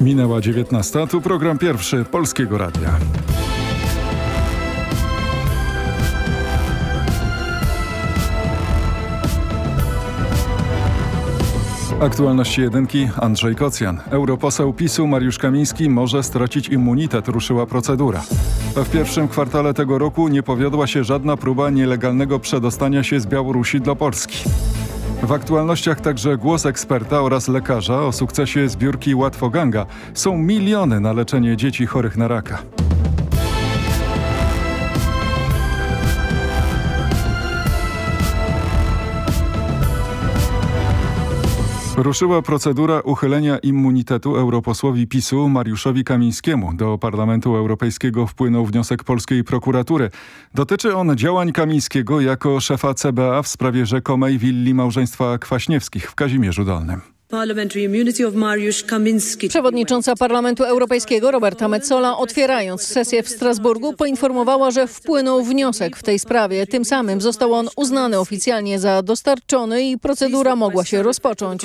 Minęła 19. Tu program pierwszy Polskiego Radia. Aktualności jedynki Andrzej Kocjan. Europoseł PiSu Mariusz Kamiński może stracić immunitet, ruszyła procedura. W pierwszym kwartale tego roku nie powiodła się żadna próba nielegalnego przedostania się z Białorusi do Polski. W aktualnościach także głos eksperta oraz lekarza o sukcesie zbiórki Łatwoganga. Są miliony na leczenie dzieci chorych na raka. Ruszyła procedura uchylenia immunitetu europosłowi PiSu Mariuszowi Kamińskiemu. Do Parlamentu Europejskiego wpłynął wniosek polskiej prokuratury. Dotyczy on działań Kamińskiego jako szefa CBA w sprawie rzekomej willi małżeństwa Kwaśniewskich w Kazimierzu Dolnym. Przewodnicząca Parlamentu Europejskiego Roberta Metzola otwierając sesję w Strasburgu poinformowała, że wpłynął wniosek w tej sprawie. Tym samym został on uznany oficjalnie za dostarczony i procedura mogła się rozpocząć.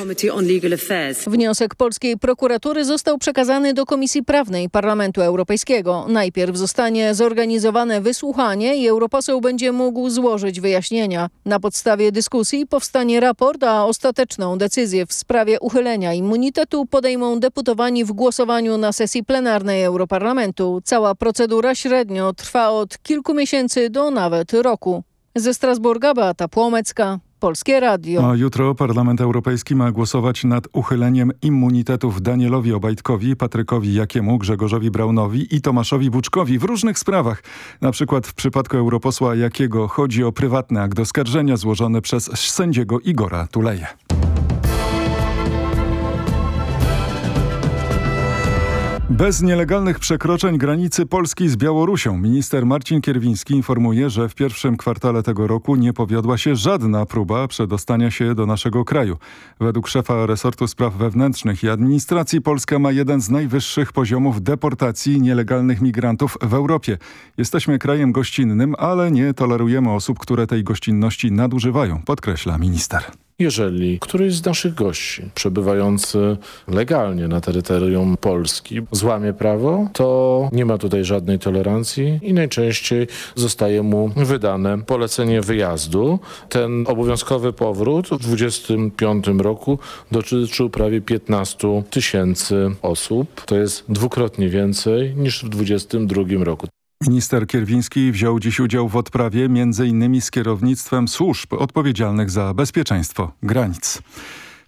Wniosek polskiej prokuratury został przekazany do Komisji Prawnej Parlamentu Europejskiego. Najpierw zostanie zorganizowane wysłuchanie i europoseł będzie mógł złożyć wyjaśnienia. Na podstawie dyskusji powstanie raport, a ostateczną decyzję w sprawie uchylenia immunitetu podejmą deputowani w głosowaniu na sesji plenarnej Europarlamentu. Cała procedura średnio trwa od kilku miesięcy do nawet roku. Ze Strasburga Beata Płomecka. Polskie Radio. A jutro Parlament Europejski ma głosować nad uchyleniem immunitetów Danielowi Obajtkowi, Patrykowi Jakiemu, Grzegorzowi Braunowi i Tomaszowi Buczkowi w różnych sprawach. Na przykład w przypadku europosła Jakiego chodzi o prywatny akt oskarżenia złożony przez sędziego Igora Tuleje. Bez nielegalnych przekroczeń granicy Polski z Białorusią minister Marcin Kierwiński informuje, że w pierwszym kwartale tego roku nie powiodła się żadna próba przedostania się do naszego kraju. Według szefa resortu spraw wewnętrznych i administracji Polska ma jeden z najwyższych poziomów deportacji nielegalnych migrantów w Europie. Jesteśmy krajem gościnnym, ale nie tolerujemy osób, które tej gościnności nadużywają, podkreśla minister. Jeżeli któryś z naszych gości przebywający legalnie na terytorium Polski złamie prawo, to nie ma tutaj żadnej tolerancji i najczęściej zostaje mu wydane polecenie wyjazdu. Ten obowiązkowy powrót w 2025 roku dotyczył prawie 15 tysięcy osób. To jest dwukrotnie więcej niż w 2022 roku. Minister Kierwiński wziął dziś udział w odprawie m.in. z kierownictwem służb odpowiedzialnych za bezpieczeństwo granic.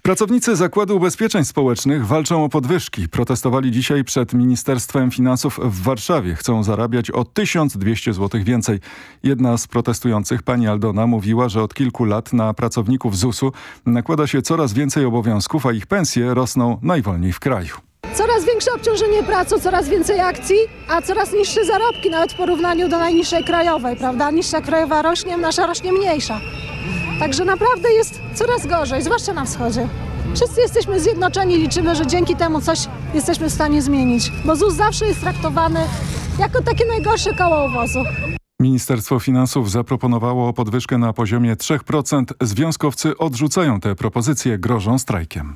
Pracownicy Zakładu Ubezpieczeń Społecznych walczą o podwyżki. Protestowali dzisiaj przed Ministerstwem Finansów w Warszawie. Chcą zarabiać o 1200 zł więcej. Jedna z protestujących, pani Aldona, mówiła, że od kilku lat na pracowników ZUS-u nakłada się coraz więcej obowiązków, a ich pensje rosną najwolniej w kraju. Coraz większe obciążenie pracą, coraz więcej akcji, a coraz niższe zarobki, nawet w porównaniu do najniższej krajowej, prawda? Niższa krajowa rośnie, nasza rośnie mniejsza. Także naprawdę jest coraz gorzej, zwłaszcza na wschodzie. Wszyscy jesteśmy zjednoczeni, liczymy, że dzięki temu coś jesteśmy w stanie zmienić, bo ZUS zawsze jest traktowany jako takie najgorsze koło uwozu. Ministerstwo Finansów zaproponowało podwyżkę na poziomie 3%. Związkowcy odrzucają te propozycje, grożą strajkiem.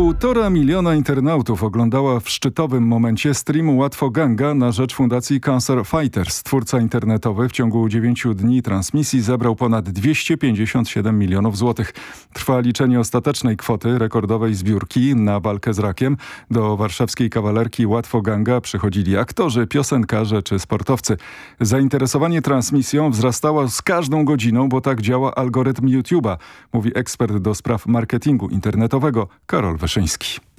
Półtora miliona internautów oglądała w szczytowym momencie streamu Łatwo Ganga na rzecz Fundacji Cancer Fighters. Twórca internetowy w ciągu 9 dni transmisji zebrał ponad 257 milionów złotych. Trwa liczenie ostatecznej kwoty rekordowej zbiórki na walkę z rakiem. Do warszawskiej kawalerki Łatwo Ganga przychodzili aktorzy, piosenkarze czy sportowcy. Zainteresowanie transmisją wzrastało z każdą godziną, bo tak działa algorytm YouTube'a, mówi ekspert do spraw marketingu internetowego Karol Wyszyński.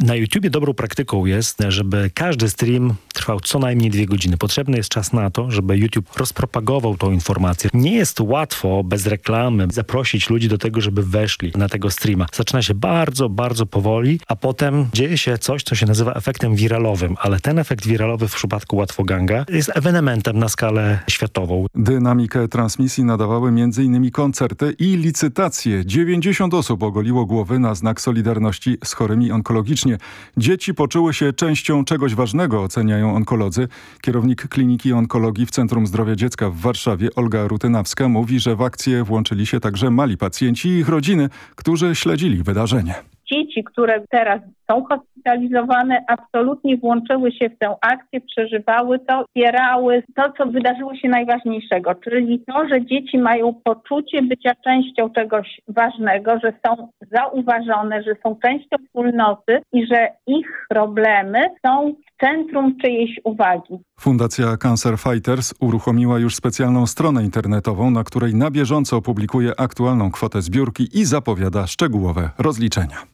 Na YouTubie dobrą praktyką jest, żeby każdy stream trwał co najmniej dwie godziny. Potrzebny jest czas na to, żeby YouTube rozpropagował tą informację. Nie jest łatwo bez reklamy zaprosić ludzi do tego, żeby weszli na tego streama. Zaczyna się bardzo, bardzo powoli, a potem dzieje się coś, co się nazywa efektem wiralowym, ale ten efekt wiralowy w przypadku Łatwoganga jest ewenementem na skalę światową. Dynamikę transmisji nadawały m.in. koncerty i licytacje. 90 osób ogoliło głowy na znak solidarności z chorymi chorymi onkologicznie. Dzieci poczuły się częścią czegoś ważnego, oceniają onkolodzy. Kierownik Kliniki Onkologii w Centrum Zdrowia Dziecka w Warszawie, Olga Rutynawska, mówi, że w akcję włączyli się także mali pacjenci i ich rodziny, którzy śledzili wydarzenie dzieci, które teraz są hospitalizowane, absolutnie włączyły się w tę akcję, przeżywały to, wspierały to, co wydarzyło się najważniejszego, czyli to, że dzieci mają poczucie bycia częścią czegoś ważnego, że są zauważone, że są częścią wspólnoty i że ich problemy są w centrum czyjejś uwagi. Fundacja Cancer Fighters uruchomiła już specjalną stronę internetową, na której na bieżąco publikuje aktualną kwotę zbiórki i zapowiada szczegółowe rozliczenia.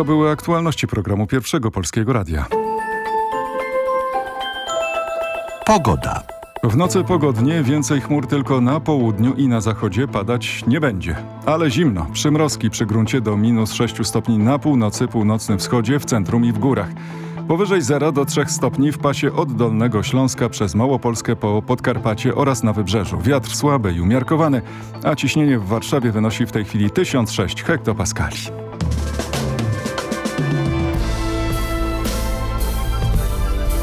To były aktualności programu Pierwszego Polskiego Radia. Pogoda. W nocy pogodnie, więcej chmur tylko na południu i na zachodzie padać nie będzie. Ale zimno, przymrozki przy gruncie do minus 6 stopni na północy, północnym wschodzie, w centrum i w górach. Powyżej 0 do 3 stopni w pasie od Dolnego Śląska przez Małopolskę po Podkarpacie oraz na wybrzeżu. Wiatr słaby i umiarkowany, a ciśnienie w Warszawie wynosi w tej chwili 1006 hektopaskali.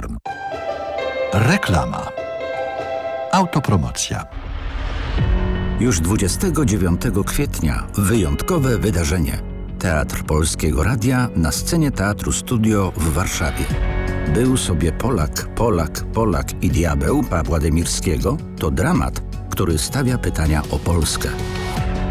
Aflofarm. Reklama. Autopromocja. Już 29 kwietnia wyjątkowe wydarzenie. Teatr Polskiego Radia na scenie Teatru Studio w Warszawie. Był sobie Polak, Polak, Polak i diabeł Pawła Demirskiego to dramat, który stawia pytania o Polskę.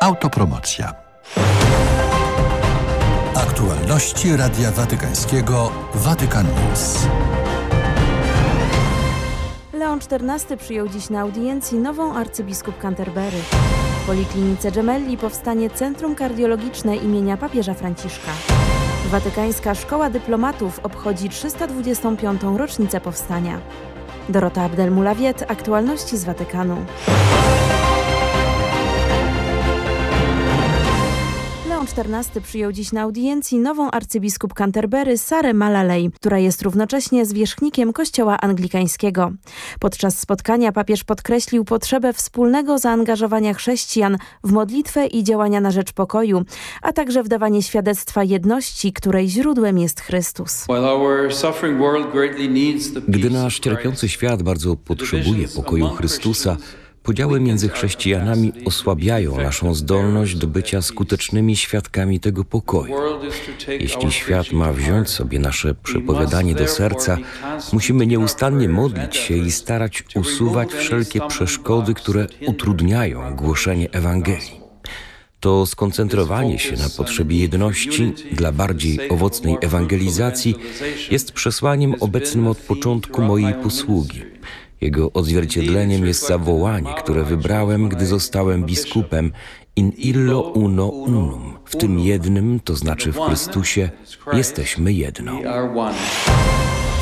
Autopromocja. Aktualności Radia Watykańskiego Watykan News. Leon XIV przyjął dziś na audiencji nową arcybiskup Canterbury. W Poliklinice Gemelli powstanie Centrum Kardiologiczne imienia papieża Franciszka. Watykańska Szkoła Dyplomatów obchodzi 325. rocznicę powstania. Dorota Abdelmulawiet, aktualności z Watykanu. Leon XIV przyjął dziś na audiencji nową arcybiskup Canterbury Sarę Malalej, która jest równocześnie zwierzchnikiem kościoła anglikańskiego. Podczas spotkania papież podkreślił potrzebę wspólnego zaangażowania chrześcijan w modlitwę i działania na rzecz pokoju, a także w dawanie świadectwa jedności, której źródłem jest Chrystus. Gdy nasz cierpiący świat bardzo potrzebuje pokoju Chrystusa, Podziały między chrześcijanami osłabiają naszą zdolność do bycia skutecznymi świadkami tego pokoju. Jeśli świat ma wziąć sobie nasze przepowiadanie do serca, musimy nieustannie modlić się i starać usuwać wszelkie przeszkody, które utrudniają głoszenie Ewangelii. To skoncentrowanie się na potrzebie jedności dla bardziej owocnej ewangelizacji jest przesłaniem obecnym od początku mojej posługi. Jego odzwierciedleniem jest zawołanie, które wybrałem, gdy zostałem biskupem in illo uno unum. W tym jednym, to znaczy w Chrystusie, jesteśmy jedno.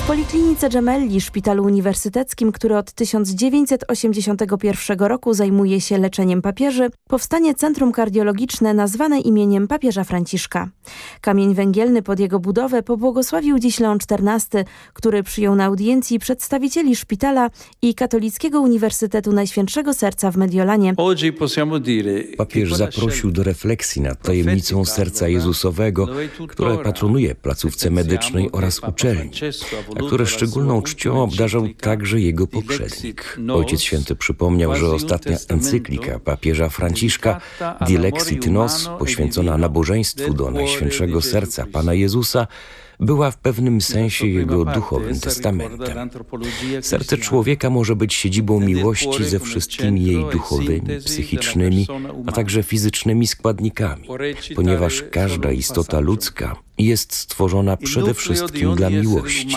W Poliklinice Gemelli, szpitalu uniwersyteckim, który od 1981 roku zajmuje się leczeniem papieży, powstanie centrum kardiologiczne nazwane imieniem papieża Franciszka. Kamień węgielny pod jego budowę pobłogosławił dziś Leon XIV, który przyjął na audiencji przedstawicieli szpitala i Katolickiego Uniwersytetu Najświętszego Serca w Mediolanie. Papież zaprosił do refleksji nad tajemnicą serca Jezusowego, które patronuje placówce medycznej oraz uczelni które szczególną czcią obdarzał także jego poprzednik. Ojciec Święty przypomniał, że ostatnia encyklika papieża Franciszka Dilexit Nos, poświęcona nabożeństwu do Najświętszego Serca Pana Jezusa, była w pewnym sensie jego duchowym testamentem. Serce człowieka może być siedzibą miłości ze wszystkimi jej duchowymi, psychicznymi, a także fizycznymi składnikami, ponieważ każda istota ludzka jest stworzona przede wszystkim dla miłości.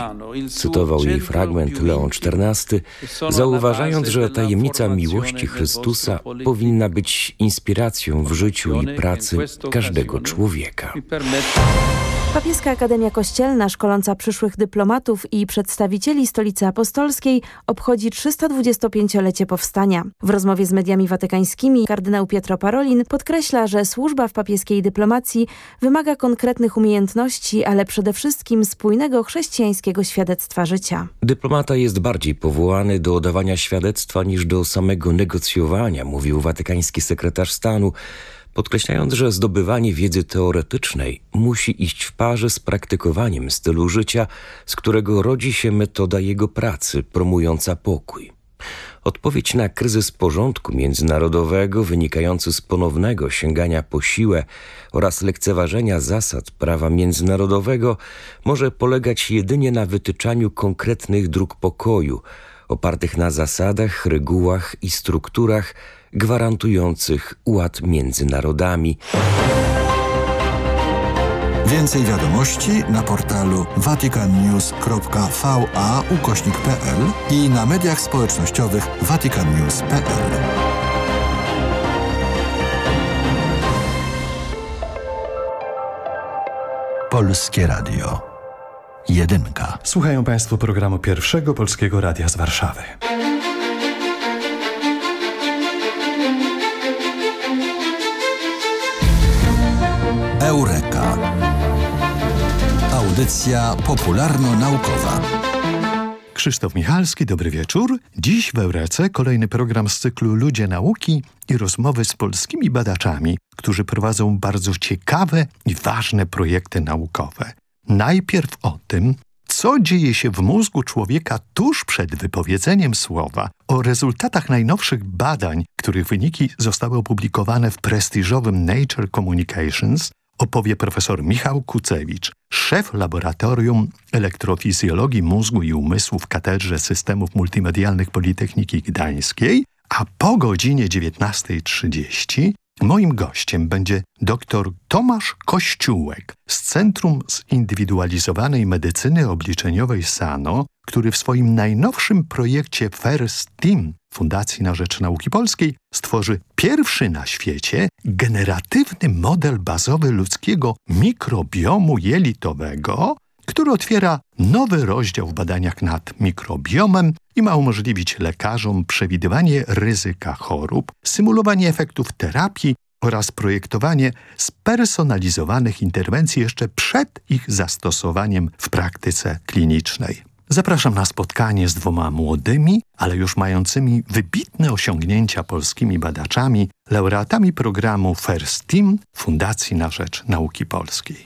Cytował jej fragment Leon XIV, zauważając, że tajemnica miłości Chrystusa powinna być inspiracją w życiu i pracy każdego człowieka. Papieska Akademia Kościelna, szkoląca przyszłych dyplomatów i przedstawicieli Stolicy Apostolskiej, obchodzi 325-lecie powstania. W rozmowie z mediami watykańskimi kardynał Pietro Parolin podkreśla, że służba w papieskiej dyplomacji wymaga konkretnych umiejętności, ale przede wszystkim spójnego chrześcijańskiego świadectwa życia. Dyplomata jest bardziej powołany do oddawania świadectwa niż do samego negocjowania, mówił watykański sekretarz stanu podkreślając, że zdobywanie wiedzy teoretycznej musi iść w parze z praktykowaniem stylu życia, z którego rodzi się metoda jego pracy promująca pokój. Odpowiedź na kryzys porządku międzynarodowego wynikający z ponownego sięgania po siłę oraz lekceważenia zasad prawa międzynarodowego może polegać jedynie na wytyczaniu konkretnych dróg pokoju, opartych na zasadach, regułach i strukturach, gwarantujących ład między narodami. Więcej wiadomości na portalu vaticannews.va ukośnik.pl i na mediach społecznościowych vaticannews.pl. Polskie Radio. Jedynka. Słuchają Państwo programu Pierwszego Polskiego Radia z Warszawy. Eureka. Audycja popularno-naukowa. Krzysztof Michalski, dobry wieczór. Dziś w Eurece kolejny program z cyklu Ludzie Nauki i rozmowy z polskimi badaczami, którzy prowadzą bardzo ciekawe i ważne projekty naukowe. Najpierw o tym, co dzieje się w mózgu człowieka tuż przed wypowiedzeniem słowa, o rezultatach najnowszych badań, których wyniki zostały opublikowane w prestiżowym Nature Communications, opowie profesor Michał Kucewicz, szef Laboratorium Elektrofizjologii Mózgu i Umysłu w Katedrze Systemów Multimedialnych Politechniki Gdańskiej, a po godzinie 19.30 moim gościem będzie dr Tomasz Kościółek z Centrum Zindywidualizowanej Medycyny Obliczeniowej SANO, który w swoim najnowszym projekcie First Team Fundacji na Rzecz Nauki Polskiej stworzy pierwszy na świecie generatywny model bazowy ludzkiego mikrobiomu jelitowego, który otwiera nowy rozdział w badaniach nad mikrobiomem i ma umożliwić lekarzom przewidywanie ryzyka chorób, symulowanie efektów terapii oraz projektowanie spersonalizowanych interwencji jeszcze przed ich zastosowaniem w praktyce klinicznej. Zapraszam na spotkanie z dwoma młodymi, ale już mającymi wybitne osiągnięcia polskimi badaczami, laureatami programu First Team Fundacji na Rzecz Nauki Polskiej.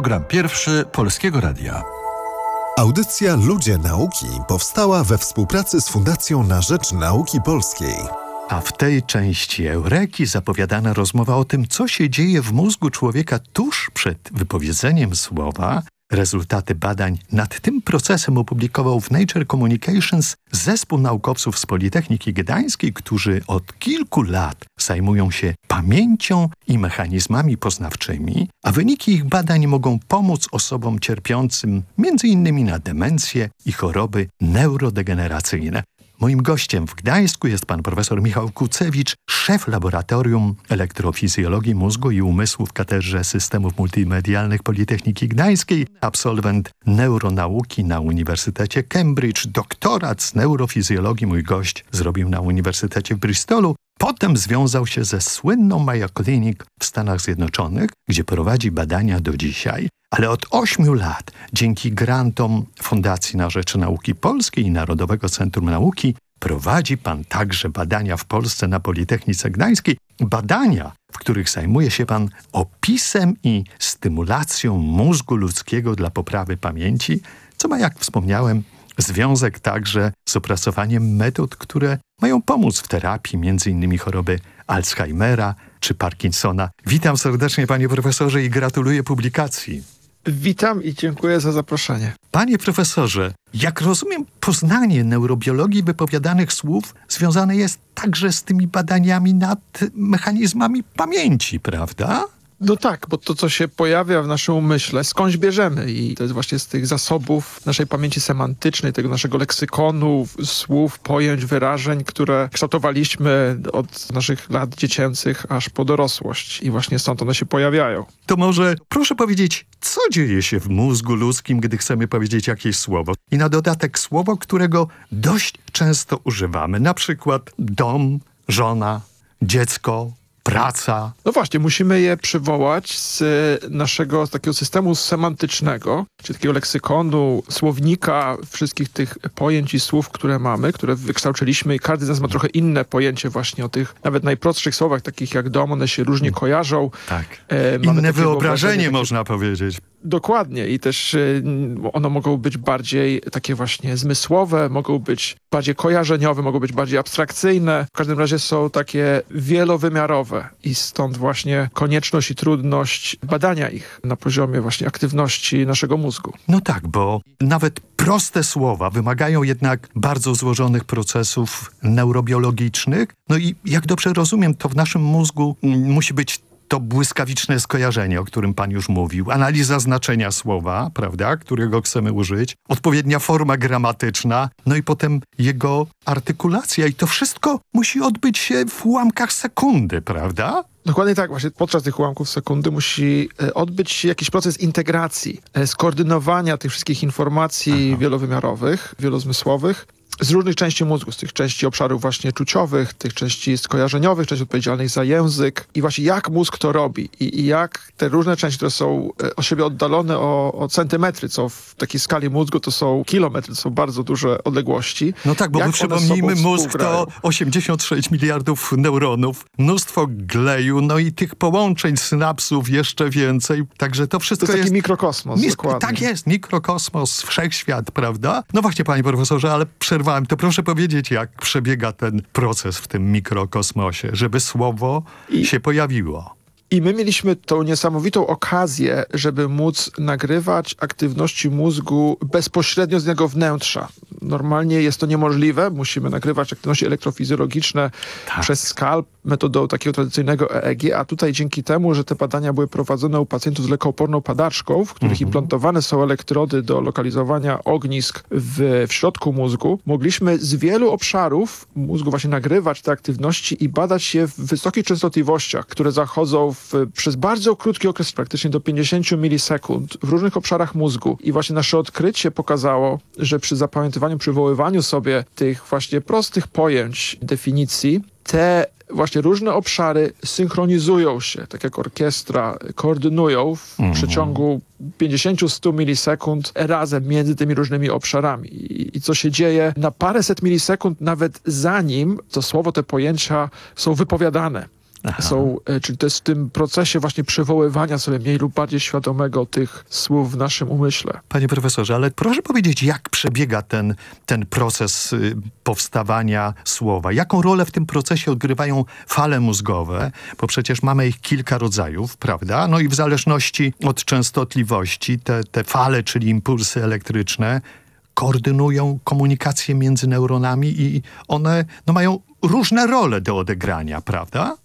Program pierwszy Polskiego Radia. Audycja Ludzie Nauki powstała we współpracy z Fundacją na Rzecz Nauki Polskiej. A w tej części Eureki zapowiadana rozmowa o tym, co się dzieje w mózgu człowieka tuż przed wypowiedzeniem słowa. Rezultaty badań nad tym procesem opublikował w Nature Communications zespół naukowców z Politechniki Gdańskiej, którzy od kilku lat zajmują się pamięcią i mechanizmami poznawczymi, a wyniki ich badań mogą pomóc osobom cierpiącym m.in. na demencję i choroby neurodegeneracyjne. Moim gościem w Gdańsku jest pan profesor Michał Kucewicz, szef Laboratorium Elektrofizjologii Mózgu i Umysłu w Katedrze Systemów Multimedialnych Politechniki Gdańskiej, absolwent neuronauki na Uniwersytecie Cambridge, doktorat z neurofizjologii mój gość zrobił na Uniwersytecie w Bristolu, Potem związał się ze słynną Mayo Clinic w Stanach Zjednoczonych, gdzie prowadzi badania do dzisiaj. Ale od ośmiu lat, dzięki grantom Fundacji na Rzecz Nauki Polskiej i Narodowego Centrum Nauki, prowadzi pan także badania w Polsce na Politechnice Gdańskiej. Badania, w których zajmuje się pan opisem i stymulacją mózgu ludzkiego dla poprawy pamięci, co ma, jak wspomniałem, związek także z opracowaniem metod, które mają pomóc w terapii m.in. choroby Alzheimera czy Parkinsona. Witam serdecznie panie profesorze i gratuluję publikacji. Witam i dziękuję za zaproszenie. Panie profesorze, jak rozumiem, poznanie neurobiologii wypowiadanych słów związane jest także z tymi badaniami nad mechanizmami pamięci, prawda? No tak, bo to, co się pojawia w naszym umyśle, skądś bierzemy i to jest właśnie z tych zasobów naszej pamięci semantycznej, tego naszego leksykonu, słów, pojęć, wyrażeń, które kształtowaliśmy od naszych lat dziecięcych aż po dorosłość i właśnie stąd one się pojawiają. To może proszę powiedzieć, co dzieje się w mózgu ludzkim, gdy chcemy powiedzieć jakieś słowo? I na dodatek słowo, którego dość często używamy, na przykład dom, żona, dziecko, praca. No właśnie, musimy je przywołać z naszego z takiego systemu semantycznego, czyli takiego leksykonu, słownika, wszystkich tych pojęć i słów, które mamy, które wykształciliśmy i każdy z nas ma trochę inne pojęcie właśnie o tych nawet najprostszych słowach, takich jak dom, one się różnie kojarzą. Tak. E, inne wyobrażenie takie... można powiedzieć. Dokładnie i też y, one mogą być bardziej takie właśnie zmysłowe, mogą być bardziej kojarzeniowe, mogą być bardziej abstrakcyjne. W każdym razie są takie wielowymiarowe i stąd właśnie konieczność i trudność badania ich na poziomie właśnie aktywności naszego mózgu. No tak, bo nawet proste słowa wymagają jednak bardzo złożonych procesów neurobiologicznych. No i jak dobrze rozumiem, to w naszym mózgu musi być to błyskawiczne skojarzenie, o którym pan już mówił, analiza znaczenia słowa, prawda, którego chcemy użyć, odpowiednia forma gramatyczna, no i potem jego artykulacja. I to wszystko musi odbyć się w ułamkach sekundy, prawda? Dokładnie tak, właśnie podczas tych ułamków sekundy musi e, odbyć się jakiś proces integracji, e, skoordynowania tych wszystkich informacji Aha. wielowymiarowych, wielozmysłowych z różnych części mózgu, z tych części obszarów właśnie czuciowych, tych części skojarzeniowych, części odpowiedzialnych za język i właśnie jak mózg to robi i, i jak te różne części, które są e, od siebie oddalone o, o, centymetry, co w takiej skali mózgu to są kilometry, to są bardzo duże odległości. No tak, bo my przypomnijmy, mózg to 86 miliardów neuronów, mnóstwo gleju, no i tych połączeń synapsów jeszcze więcej, także to wszystko to jest... taki mikrokosmos, Mis dokładnie. Tak jest, mikrokosmos, wszechświat, prawda? No właśnie, panie profesorze, ale przerwa to proszę powiedzieć, jak przebiega ten proces w tym mikrokosmosie, żeby słowo I... się pojawiło. I my mieliśmy tą niesamowitą okazję, żeby móc nagrywać aktywności mózgu bezpośrednio z jego wnętrza. Normalnie jest to niemożliwe. Musimy nagrywać aktywności elektrofizjologiczne tak. przez skalp metodą takiego tradycyjnego EEG, a tutaj dzięki temu, że te badania były prowadzone u pacjentów z lekooporną padaczką, w których mhm. implantowane są elektrody do lokalizowania ognisk w, w środku mózgu, mogliśmy z wielu obszarów mózgu właśnie nagrywać te aktywności i badać je w wysokich częstotliwościach, które zachodzą w, przez bardzo krótki okres, praktycznie do 50 milisekund w różnych obszarach mózgu. I właśnie nasze odkrycie pokazało, że przy zapamiętywaniu, przywoływaniu sobie tych właśnie prostych pojęć, definicji, te właśnie różne obszary synchronizują się, tak jak orkiestra, koordynują w mhm. przeciągu 50-100 milisekund razem między tymi różnymi obszarami. I, I, co się dzieje na paręset milisekund, nawet zanim to słowo, te pojęcia są wypowiadane. Aha. są, e, czyli to jest w tym procesie właśnie przywoływania sobie mniej lub bardziej świadomego tych słów w naszym umyśle. Panie profesorze, ale proszę powiedzieć, jak przebiega ten, ten proces y, powstawania słowa? Jaką rolę w tym procesie odgrywają fale mózgowe? Bo przecież mamy ich kilka rodzajów, prawda? No i w zależności od częstotliwości te, te fale, czyli impulsy elektryczne, koordynują komunikację między neuronami i one no, mają różne role do odegrania, prawda?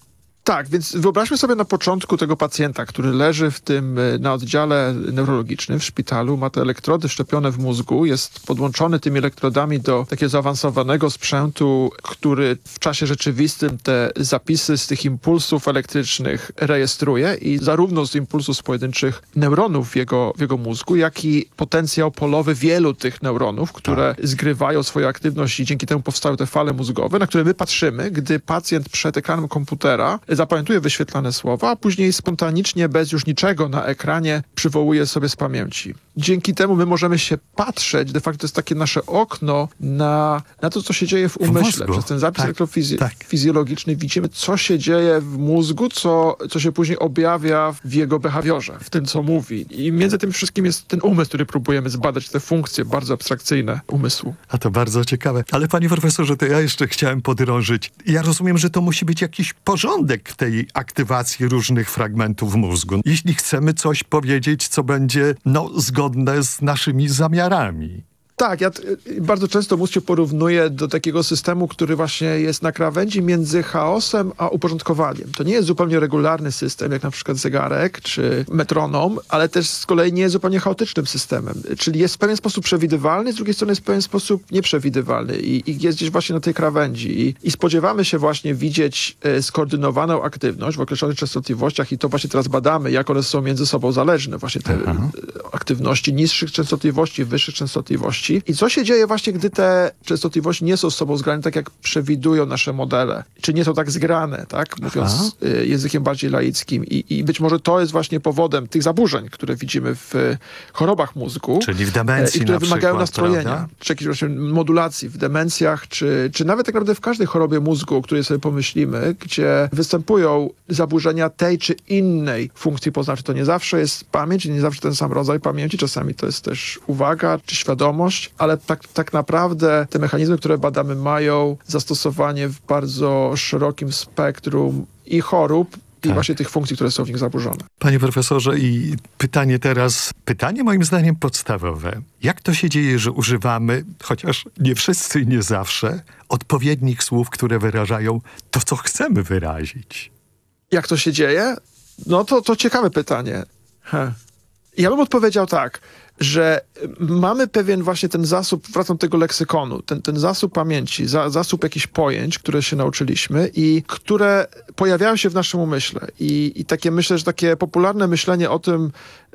Tak, więc wyobraźmy sobie na początku tego pacjenta, który leży w tym e, na oddziale neurologicznym w szpitalu, ma te elektrody wszczepione w mózgu, jest podłączony tymi elektrodami do takiego zaawansowanego sprzętu, który w czasie rzeczywistym te zapisy z tych impulsów elektrycznych rejestruje i zarówno z impulsów z pojedynczych neuronów w jego, w jego mózgu, jak i potencjał polowy wielu tych neuronów, które tak. zgrywają swoją aktywność i dzięki temu powstają te fale mózgowe, na które my patrzymy, gdy pacjent przed ekranem komputera zapamiętuje wyświetlane słowa, a później spontanicznie, bez już niczego na ekranie, przywołuje sobie z pamięci. Dzięki temu my możemy się patrzeć, de facto to jest takie nasze okno na, na to, co się dzieje w umyśle. W Przez ten zapis tak, elektrofizjologiczny tak. widzimy, co się dzieje w mózgu, co, co się później objawia w jego behawiorze, w tym, co mówi. I między tym wszystkim jest ten umysł, który próbujemy zbadać, te funkcje bardzo abstrakcyjne umysłu. A to bardzo ciekawe. Ale panie profesorze, to ja jeszcze chciałem podrążyć. Ja rozumiem, że to musi być jakiś porządek w tej aktywacji różnych fragmentów mózgu. Jeśli chcemy coś powiedzieć, co będzie no, zgodne z naszymi zamiarami. Tak, ja bardzo często mózg się porównuje do takiego systemu, który właśnie jest na krawędzi między chaosem a uporządkowaniem. To nie jest zupełnie regularny system, jak na przykład zegarek czy metronom, ale też z kolei nie jest zupełnie chaotycznym systemem. Czyli jest w pewien sposób przewidywalny, z drugiej strony jest w pewien sposób nieprzewidywalny i, i jest gdzieś właśnie na tej krawędzi. I, I, spodziewamy się właśnie widzieć e, skoordynowaną aktywność w określonych częstotliwościach i to właśnie teraz badamy, jak one są między sobą zależne. Właśnie te Aha. aktywności niższych częstotliwości, wyższych częstotliwości częstotliwości. I co się dzieje właśnie, gdy te częstotliwości nie są z sobą zgrane tak, jak przewidują nasze modele? Czy nie są tak zgrane, tak? Mówiąc Aha. językiem bardziej laickim. I, I być może to jest właśnie powodem tych zaburzeń, które widzimy w chorobach mózgu. Czyli w demencji I które na wymagają przykład, nastrojenia. prawda? Czy jakiejś właśnie modulacji w demencjach, czy, czy nawet tak naprawdę w każdej chorobie mózgu, o której sobie pomyślimy, gdzie występują zaburzenia tej czy innej funkcji poznawczej. To nie zawsze jest pamięć, nie zawsze ten sam rodzaj pamięci, czasami to jest też uwaga czy świadomość, ale tak, tak naprawdę te mechanizmy, które badamy, mają zastosowanie w bardzo szerokim spektrum i chorób, i właśnie tych funkcji, które są w nich zaburzone. Panie profesorze, i pytanie teraz, pytanie moim zdaniem podstawowe. Jak to się dzieje, że używamy, chociaż nie wszyscy i nie zawsze, odpowiednich słów, które wyrażają to, co chcemy wyrazić? Jak to się dzieje? No to, to ciekawe pytanie. Ja bym odpowiedział tak że mamy pewien właśnie ten zasób, wracam do tego leksykonu, ten, ten zasób pamięci, za, zasób jakichś pojęć, które się nauczyliśmy i które pojawiają się w naszym umyśle. I, i takie myślę, że takie popularne myślenie o tym,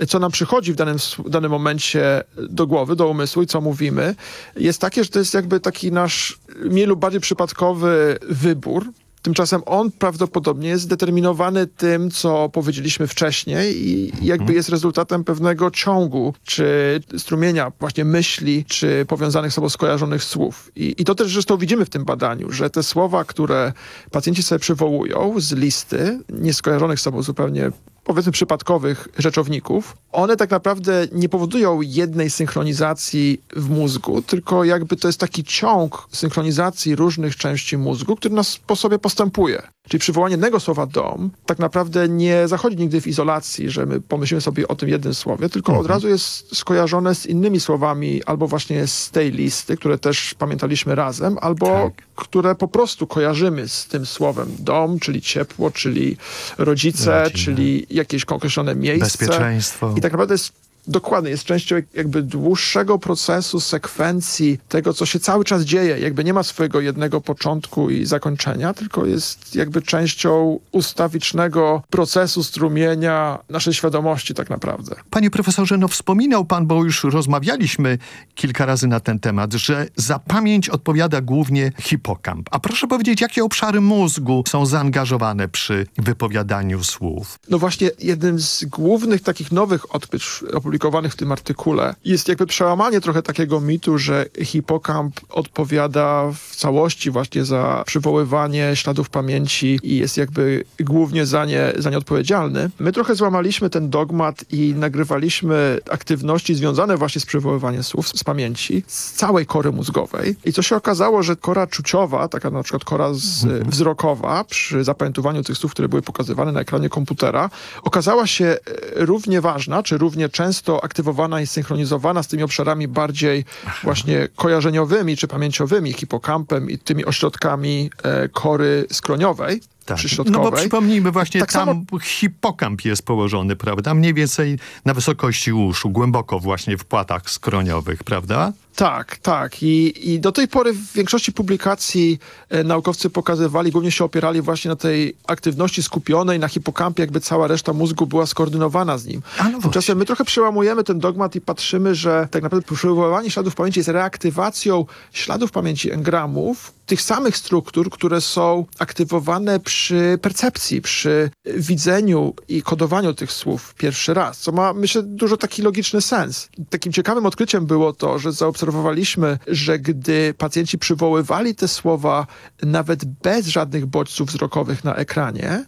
co nam przychodzi w danym, w danym momencie do głowy, do umysłu i co mówimy, jest takie, że to jest jakby taki nasz mniej lub bardziej przypadkowy wybór, Tymczasem on prawdopodobnie jest zdeterminowany tym, co powiedzieliśmy wcześniej i jakby mhm. jest rezultatem pewnego ciągu, czy strumienia właśnie myśli, czy powiązanych z sobą skojarzonych słów. I, I to też zresztą widzimy w tym badaniu, że te słowa, które pacjenci sobie przywołują z listy, nieskojarzonych z sobą zupełnie powiedzmy przypadkowych rzeczowników, one tak naprawdę nie powodują jednej synchronizacji w mózgu, tylko jakby to jest taki ciąg synchronizacji różnych części mózgu, który nas po sobie postępuje. Czyli przywołanie jednego słowa dom tak naprawdę nie zachodzi nigdy w izolacji, że my pomyślimy sobie o tym jednym słowie, tylko mhm. od razu jest skojarzone z innymi słowami albo właśnie z tej listy, które też pamiętaliśmy razem, albo tak. które po prostu kojarzymy z tym słowem dom, czyli ciepło, czyli rodzice, Rodzina. czyli jakieś określone miejsce. Bezpieczeństwo. I tak naprawdę jest Dokładnie, jest częścią jakby dłuższego procesu, sekwencji tego, co się cały czas dzieje. Jakby nie ma swojego jednego początku i zakończenia, tylko jest jakby częścią ustawicznego procesu strumienia naszej świadomości tak naprawdę. Panie profesorze, no wspominał pan, bo już rozmawialiśmy kilka razy na ten temat, że za pamięć odpowiada głównie hipokamp. A proszę powiedzieć, jakie obszary mózgu są zaangażowane przy wypowiadaniu słów? No właśnie, jednym z głównych takich nowych odkryć opublikowanych w tym artykule, jest jakby przełamanie trochę takiego mitu, że hipokamp odpowiada w całości właśnie za przywoływanie śladów pamięci i jest jakby głównie za nie, za nie odpowiedzialny. My trochę złamaliśmy ten dogmat i nagrywaliśmy aktywności związane właśnie z przywoływaniem słów z pamięci, z całej kory mózgowej. I co się okazało, że kora czuciowa, taka na przykład kora z, mhm. wzrokowa, przy zapamiętowaniu tych słów, które były pokazywane na ekranie komputera, okazała się e, równie ważna, czy równie często często aktywowana i synchronizowana z tymi obszarami bardziej właśnie kojarzeniowymi czy pamięciowymi, hipokampem i tymi ośrodkami e, kory skroniowej. Tak. No bo przypomnijmy, właśnie tak tam samo... hipokamp jest położony, prawda? Mniej więcej na wysokości uszu, głęboko właśnie w płatach skroniowych, prawda? Tak, tak. I, I do tej pory w większości publikacji e, naukowcy pokazywali, głównie się opierali właśnie na tej aktywności skupionej na hipokampie, jakby cała reszta mózgu była skoordynowana z nim. no Tymczasem my trochę przełamujemy ten dogmat i patrzymy, że tak naprawdę przywoływanie śladów pamięci jest reaktywacją śladów pamięci engramów, tych samych struktur, które są aktywowane przy percepcji, przy widzeniu i kodowaniu tych słów pierwszy raz, co ma, myślę, dużo taki logiczny sens. Takim ciekawym odkryciem było to, że zaobserwowaliśmy, że gdy pacjenci przywoływali te słowa nawet bez żadnych bodźców wzrokowych na ekranie,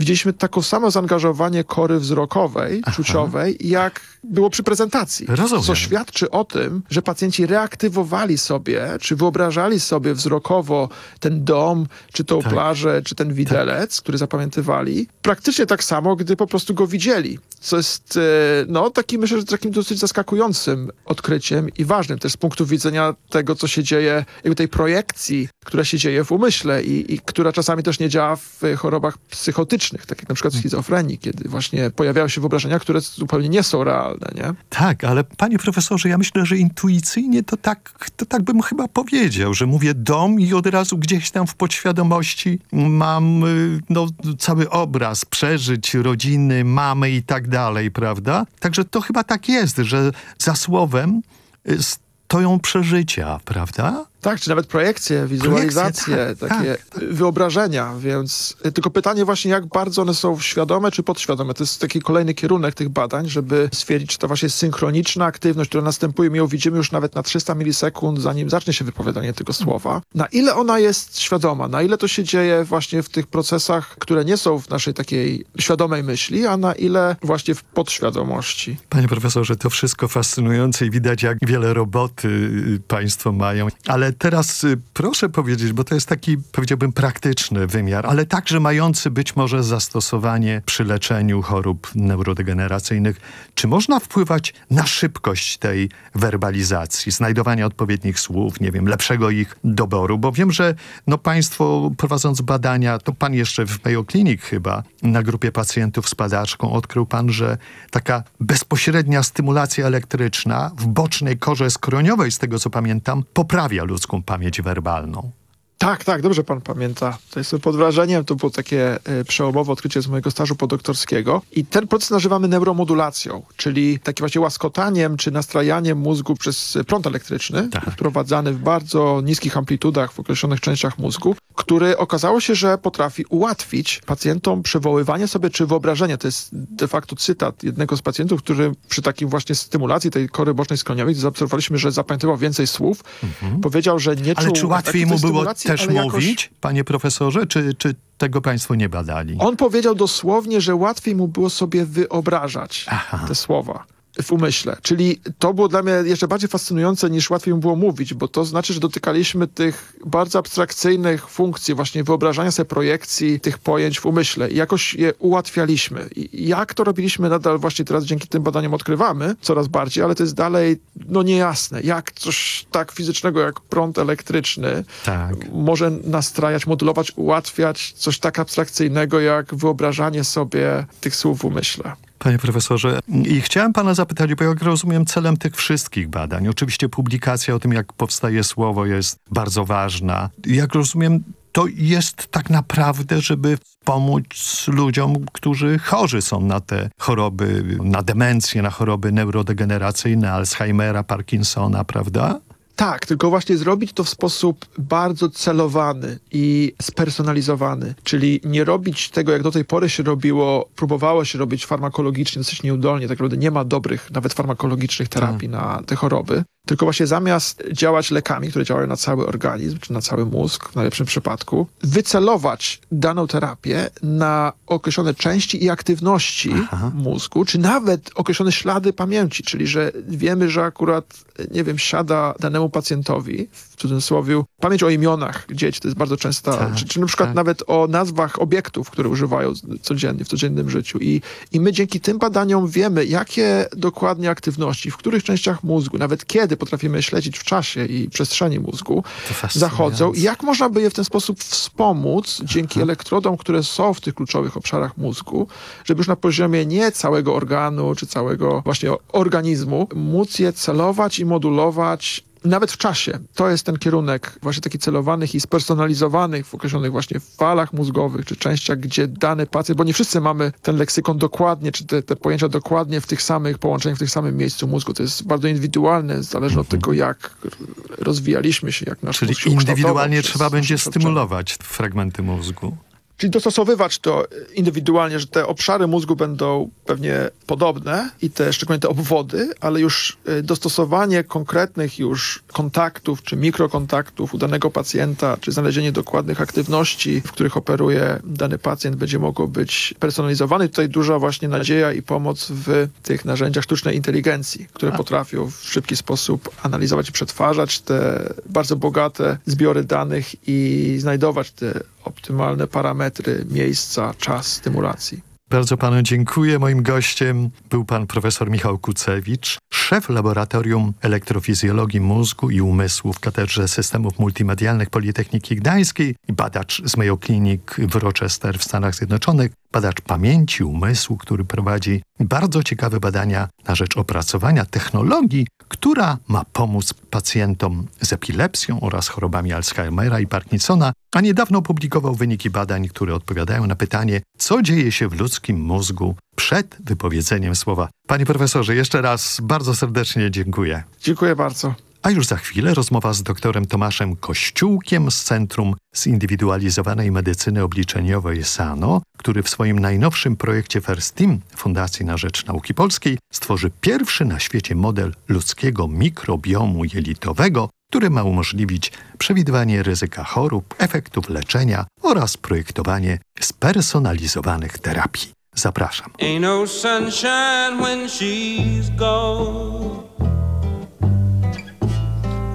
widzieliśmy taką samo zaangażowanie kory wzrokowej, Aha. czuciowej, jak było przy prezentacji. Rozumiem. Co świadczy o tym, że pacjenci reaktywowali sobie, czy wyobrażali sobie wzrokowo ten dom, czy tą tak. plażę, czy ten widelec, tak. który zapamiętywali. Praktycznie tak samo, gdy po prostu go widzieli. Co jest, e, no, taki myślę, że takim dosyć zaskakującym odkryciem i ważnym też z punktu widzenia tego, co się dzieje, jakby tej projekcji, która się dzieje w umyśle i, i która czasami też nie działa w chorobach psychotycznych, tak jak na przykład w schizofrenii, kiedy właśnie pojawiają się wyobrażenia, które zupełnie nie są realne, nie? Tak, ale panie profesorze, ja myślę, że intuicyjnie to tak, to tak bym chyba powiedział, że mówię dom i od razu gdzieś tam w podświadomości mam y, no, cały obraz przeżyć rodziny, mamy i tak dalej, prawda? Także to chyba tak jest, że za słowem y, stoją przeżycia, prawda? Tak, czy nawet projekcje, wizualizacje, Projekcje, tak, takie wyobrażenia, więc y, tylko pytanie właśnie, jak bardzo one są świadome czy podświadome. To jest taki kolejny kierunek tych badań, żeby stwierdzić, czy to właśnie synchroniczna aktywność, która następuje, my ją widzimy już nawet na 300 milisekund, zanim zacznie się wypowiadanie tego słowa. Na ile ona jest świadoma, na ile to się dzieje właśnie w tych procesach, które nie są w naszej takiej świadomej myśli, a na ile właśnie w podświadomości. Panie profesorze, to wszystko fascynujące i widać, jak wiele roboty y, państwo mają, ale teraz y, proszę powiedzieć, bo to jest taki, powiedziałbym, praktyczny wymiar, ale także mający być może zastosowanie przy leczeniu chorób neurodegeneracyjnych. Czy można wpływać na szybkość tej werbalizacji, znajdowania odpowiednich słów, nie wiem, lepszego ich doboru? Bo wiem, że no państwo prowadząc badania, to pan jeszcze w Mayo Clinic chyba, na grupie pacjentów z padaczką odkrył pan, że taka bezpośrednia stymulacja elektryczna w bocznej korze skroniowej, z tego co pamiętam, poprawia ludzką pamięć werbalną. Tak, tak, dobrze pan pamięta. To jest pod wrażeniem, to było takie y, przełomowe odkrycie z mojego stażu podoktorskiego. I ten proces nazywamy neuromodulacją, czyli takim właśnie łaskotaniem czy nastrajaniem mózgu przez prąd elektryczny, tak. wprowadzany w bardzo niskich amplitudach w określonych częściach mózgu, który okazało się, że potrafi ułatwić pacjentom przywoływanie sobie czy wyobrażenie. To jest de facto cytat jednego z pacjentów, który przy takim właśnie stymulacji tej kory bocznej skroniowej zaobserwowaliśmy, że zapamiętywał więcej słów. Mhm. Powiedział, że nie Ale czuł... czy łatwiej mu było też mówić, jakoś... panie profesorze, czy, czy tego państwo nie badali? On powiedział dosłownie, że łatwiej mu było sobie wyobrażać Aha. te słowa w umyśle. Czyli to było dla mnie jeszcze bardziej fascynujące niż łatwiej mi było mówić, bo to znaczy, że dotykaliśmy tych bardzo abstrakcyjnych funkcji, właśnie wyobrażania sobie projekcji tych pojęć w umyśle i jakoś je ułatwialiśmy. I jak to robiliśmy nadal właśnie teraz dzięki tym badaniom odkrywamy coraz bardziej, ale to jest dalej no niejasne. Jak coś tak fizycznego jak prąd elektryczny tak. może nastrajać, modulować, ułatwiać coś tak abstrakcyjnego jak wyobrażanie sobie tych słów w umyśle. Panie profesorze, i chciałem pana zapytać, bo jak rozumiem celem tych wszystkich badań, oczywiście publikacja o tym, jak powstaje słowo jest bardzo ważna. Jak rozumiem, to jest tak naprawdę, żeby pomóc ludziom, którzy chorzy są na te choroby, na demencję, na choroby neurodegeneracyjne, Alzheimera, Parkinsona, prawda? Tak, tylko właśnie zrobić to w sposób bardzo celowany i spersonalizowany, czyli nie robić tego, jak do tej pory się robiło, próbowało się robić farmakologicznie, dosyć nieudolnie, tak naprawdę nie ma dobrych, nawet farmakologicznych terapii tak. na te choroby, tylko właśnie zamiast działać lekami, które działają na cały organizm, czy na cały mózg w najlepszym przypadku, wycelować daną terapię na określone części i aktywności Aha. mózgu, czy nawet określone ślady pamięci, czyli że wiemy, że akurat, nie wiem, siada danemu pacjentowi, w cudzysłowie, pamięć o imionach dzieci, to jest bardzo częsta, tak, czy, czy na przykład tak. nawet o nazwach obiektów, które używają codziennie, w codziennym życiu. I, I my dzięki tym badaniom wiemy, jakie dokładnie aktywności, w których częściach mózgu, nawet kiedy potrafimy śledzić w czasie i przestrzeni mózgu, zachodzą i jak można by je w ten sposób wspomóc dzięki Aha. elektrodom, które są w tych kluczowych obszarach mózgu, żeby już na poziomie nie całego organu, czy całego właśnie organizmu, móc je celować i modulować nawet w czasie. To jest ten kierunek właśnie taki celowanych i spersonalizowanych w określonych właśnie falach mózgowych czy częściach, gdzie dany pacjent, bo nie wszyscy mamy ten leksykon dokładnie, czy te, te pojęcia dokładnie w tych samych połączeniach, w tych samym miejscu mózgu. To jest bardzo indywidualne, zależy od tego, jak rozwijaliśmy się, jak nasz Czyli mózg się indywidualnie trzeba będzie stymulować fragmenty mózgu. Czyli dostosowywać to indywidualnie, że te obszary mózgu będą pewnie podobne i te szczególnie te obwody, ale już y, dostosowanie konkretnych już kontaktów czy mikrokontaktów u danego pacjenta, czy znalezienie dokładnych aktywności, w których operuje dany pacjent będzie mogło być personalizowane. Tutaj duża właśnie nadzieja i pomoc w tych narzędziach sztucznej inteligencji, które A. potrafią w szybki sposób analizować i przetwarzać te bardzo bogate zbiory danych i znajdować te optymalne parametry, miejsca, czas stymulacji. Bardzo panu dziękuję. Moim gościem był pan profesor Michał Kucewicz, szef Laboratorium Elektrofizjologii Mózgu i Umysłu w Katedrze Systemów Multimedialnych Politechniki Gdańskiej i badacz z Mayo Clinic w Rochester w Stanach Zjednoczonych, badacz pamięci umysłu, który prowadzi bardzo ciekawe badania na rzecz opracowania technologii, która ma pomóc pacjentom z epilepsją oraz chorobami Alzheimera i Parkinsona, a niedawno opublikował wyniki badań, które odpowiadają na pytanie, co dzieje się w ludzkim mózgu przed wypowiedzeniem słowa. Panie profesorze, jeszcze raz bardzo serdecznie dziękuję. Dziękuję bardzo. A już za chwilę rozmowa z doktorem Tomaszem Kościółkiem z Centrum Zindywidualizowanej Medycyny Obliczeniowej SANO, który w swoim najnowszym projekcie First Team Fundacji na Rzecz Nauki Polskiej stworzy pierwszy na świecie model ludzkiego mikrobiomu jelitowego, który ma umożliwić przewidywanie ryzyka chorób, efektów leczenia oraz projektowanie spersonalizowanych terapii. Zapraszam.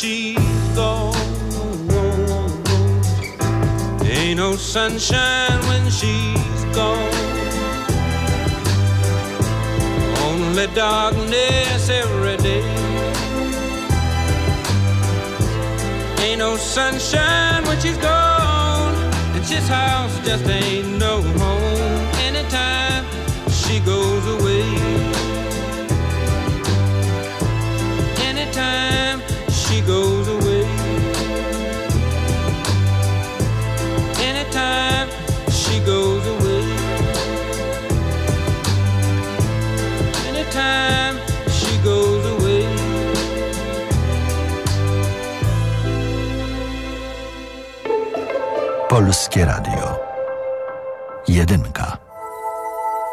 she's gone. Ain't no sunshine when she's gone. Only darkness every day. Ain't no sunshine when she's gone, and this house just ain't no home anytime she goes away. Polskie Radio. Jedynka.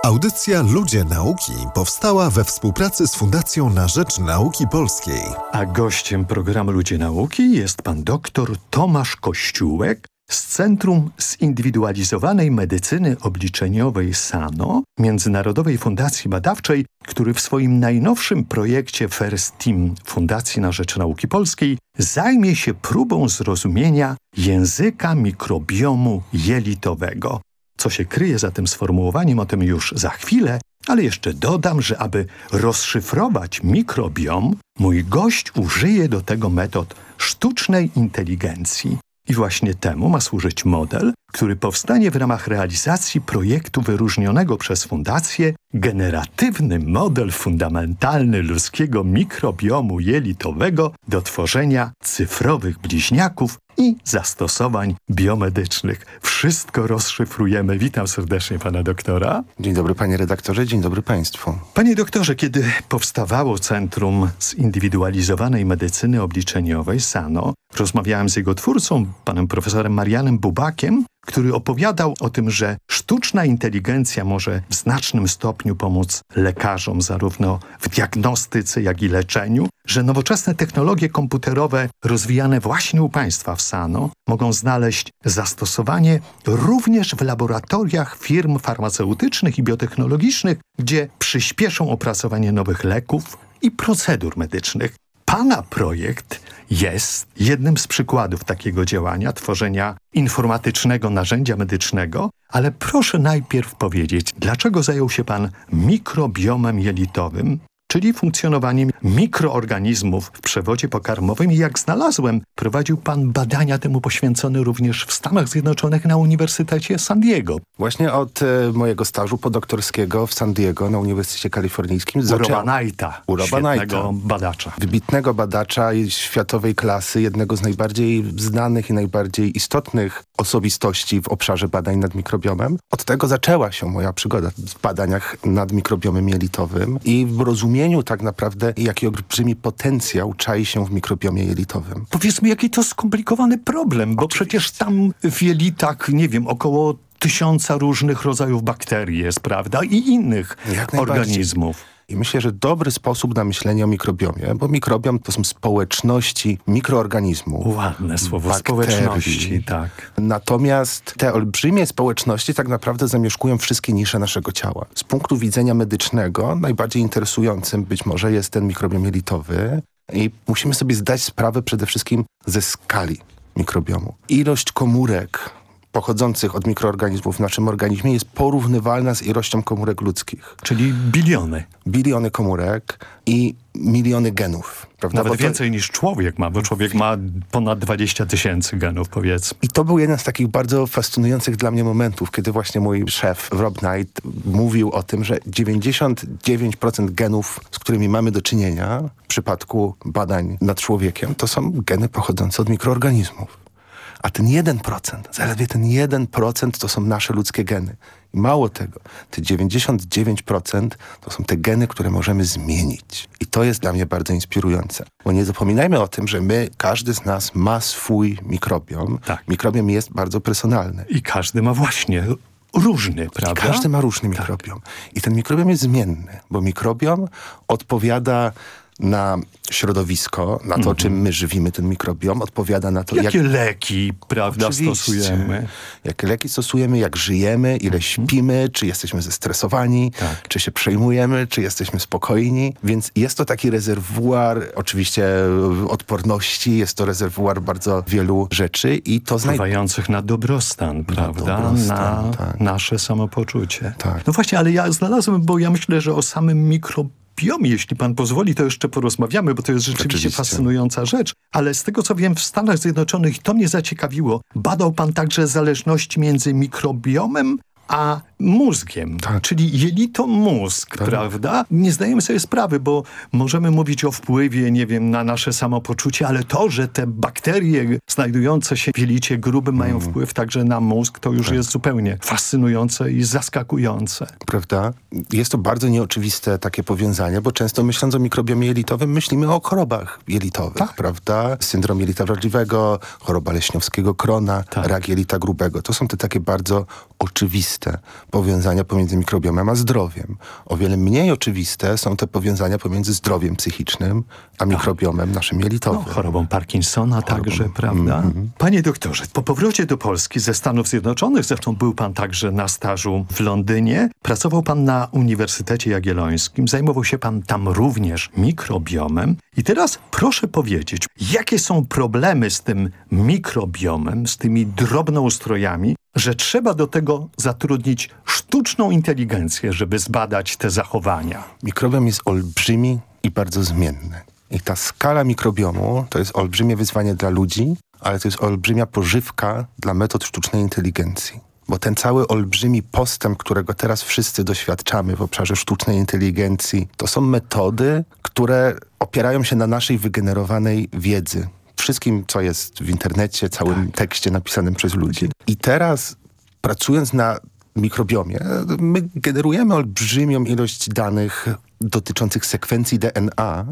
Audycja Ludzie Nauki powstała we współpracy z Fundacją na Rzecz Nauki Polskiej. A gościem programu Ludzie Nauki jest pan doktor Tomasz Kościółek z Centrum Zindywidualizowanej Medycyny Obliczeniowej SANO, Międzynarodowej Fundacji Badawczej, który w swoim najnowszym projekcie First Team Fundacji na Rzecz Nauki Polskiej zajmie się próbą zrozumienia języka mikrobiomu jelitowego. Co się kryje za tym sformułowaniem, o tym już za chwilę, ale jeszcze dodam, że aby rozszyfrować mikrobiom, mój gość użyje do tego metod sztucznej inteligencji. I właśnie temu ma służyć model, który powstanie w ramach realizacji projektu wyróżnionego przez Fundację Generatywny model fundamentalny ludzkiego mikrobiomu jelitowego do tworzenia cyfrowych bliźniaków i zastosowań biomedycznych. Wszystko rozszyfrujemy. Witam serdecznie pana doktora. Dzień dobry panie redaktorze, dzień dobry państwu. Panie doktorze, kiedy powstawało Centrum Zindywidualizowanej Medycyny Obliczeniowej SANO, rozmawiałem z jego twórcą, panem profesorem Marianem Bubakiem, który opowiadał o tym, że sztuczna inteligencja może w znacznym stopniu pomóc lekarzom zarówno w diagnostyce, jak i leczeniu, że nowoczesne technologie komputerowe rozwijane właśnie u państwa w SANO mogą znaleźć zastosowanie również w laboratoriach firm farmaceutycznych i biotechnologicznych, gdzie przyspieszą opracowanie nowych leków i procedur medycznych. Pana projekt jest jednym z przykładów takiego działania, tworzenia informatycznego narzędzia medycznego, ale proszę najpierw powiedzieć, dlaczego zajął się pan mikrobiomem jelitowym, czyli funkcjonowaniem mikroorganizmów w przewodzie pokarmowym i jak znalazłem, prowadził pan badania temu poświęcone również w Stanach Zjednoczonych na Uniwersytecie San Diego. Właśnie od e, mojego stażu podoktorskiego w San Diego na Uniwersytecie Kalifornijskim U Roba Knighta, U Roba świetnego Knighta. badacza. Wybitnego badacza światowej klasy, jednego z najbardziej znanych i najbardziej istotnych osobistości w obszarze badań nad mikrobiomem. Od tego zaczęła się moja przygoda w badaniach nad mikrobiomem jelitowym i w rozumieniu tak naprawdę, jaki olbrzymi potencjał czai się w mikrobiomie jelitowym. Powiedzmy, jaki to skomplikowany problem, bo przecież tam w jelitach, nie wiem, około tysiąca różnych rodzajów bakterii jest, prawda? I innych organizmów. I myślę, że dobry sposób na myślenie o mikrobiomie, bo mikrobiom to są społeczności mikroorganizmów. Ładne słowo, bakterii. społeczności, tak. Natomiast te olbrzymie społeczności tak naprawdę zamieszkują wszystkie nisze naszego ciała. Z punktu widzenia medycznego najbardziej interesującym być może jest ten mikrobiom jelitowy i musimy sobie zdać sprawę przede wszystkim ze skali mikrobiomu. Ilość komórek pochodzących od mikroorganizmów w naszym organizmie jest porównywalna z ilością komórek ludzkich. Czyli biliony. Biliony komórek i miliony genów. Prawda? Nawet to- więcej niż człowiek ma, bo człowiek ma ponad 20 tysięcy genów, powiedzmy. I to był jeden z takich bardzo fascynujących dla mnie momentów, kiedy właśnie mój szef Rob Knight mówił o tym, że 99% genów, z którymi mamy do czynienia w przypadku badań nad człowiekiem, to są geny pochodzące od mikroorganizmów. A ten 1%, zaledwie ten 1% to są nasze ludzkie geny. I mało tego, te 99% to są te geny, które możemy zmienić. I to jest dla mnie bardzo inspirujące. Bo nie zapominajmy o tym, że my, każdy z nas ma swój mikrobiom. Tak. Mikrobiom jest bardzo personalny. I każdy ma właśnie różny, I prawda? każdy ma różny mikrobiom. I ten mikrobiom jest zmienny, bo mikrobiom odpowiada na środowisko, na to, czym my żywimy ten mikrobiom, odpowiada na to, Jakie jak... leki, prawda, Oczywiście. stosujemy? Jakie leki stosujemy, jak żyjemy, ile śpimy, czy jesteśmy zestresowani, czy się przejmujemy, czy jesteśmy spokojni. Więc jest to taki rezerwuar oczywiście odporności, jest to rezerwuar bardzo wielu rzeczy i to znajduje... Wpływających na dobrostan, prawda? dobrostan, na tak. nasze samopoczucie. Tak. No właśnie, ale ja znalazłem, bo ja myślę, że o samym mikrobiomie, jeśli pan pozwoli, to jeszcze porozmawiamy, bo to jest rzeczywiście Oczywiście. fascynująca rzecz. Ale z tego, co wiem, w Stanach Zjednoczonych, to mnie zaciekawiło, badał pan także zależność między mikrobiomem a mózgiem, Tak. czyli jelito mózg, prawda? Nie zdajemy sobie sprawy, bo możemy mówić o wpływie, nie wiem, na nasze samopoczucie, ale to, że te bakterie znajdujące się w jelicie grubym mają Mm. wpływ także na mózg, to już Tak. jest zupełnie fascynujące i zaskakujące. prawda? Jest to bardzo nieoczywiste takie powiązanie, bo często myśląc o mikrobiomie jelitowym, myślimy o chorobach jelitowych, prawda? Syndrom jelita wrażliwego, choroba leśniowskiego krona, rak jelita grubego. To są te takie bardzo oczywiste powiązania pomiędzy mikrobiomem a zdrowiem. O wiele mniej oczywiste są te powiązania pomiędzy zdrowiem psychicznym a mikrobiomem naszym jelitowym. No, chorobą Parkinsona także, prawda? Mhm. Panie doktorze, po powrocie do Polski ze Stanów Zjednoczonych, zresztą był pan także na stażu w Londynie, pracował pan na Uniwersytecie Jagiellońskim, zajmował się pan tam również mikrobiomem. I teraz proszę powiedzieć, jakie są problemy z tym mikrobiomem, z tymi drobnoustrojami, że trzeba do tego zatrudnić sztuczną inteligencję, żeby zbadać te zachowania. Mikrobiom jest olbrzymi i bardzo zmienny. I ta skala mikrobiomu to jest olbrzymie wyzwanie dla ludzi, ale to jest olbrzymia pożywka dla metod sztucznej inteligencji. Bo ten cały olbrzymi postęp, którego teraz wszyscy doświadczamy w obszarze sztucznej inteligencji, to są metody, które opierają się na naszej wygenerowanej wiedzy. Wszystkim, co jest w internecie, całym tekście napisanym przez ludzi. I teraz, pracując na mikrobiomie, my generujemy olbrzymią ilość danych dotyczących sekwencji DNA,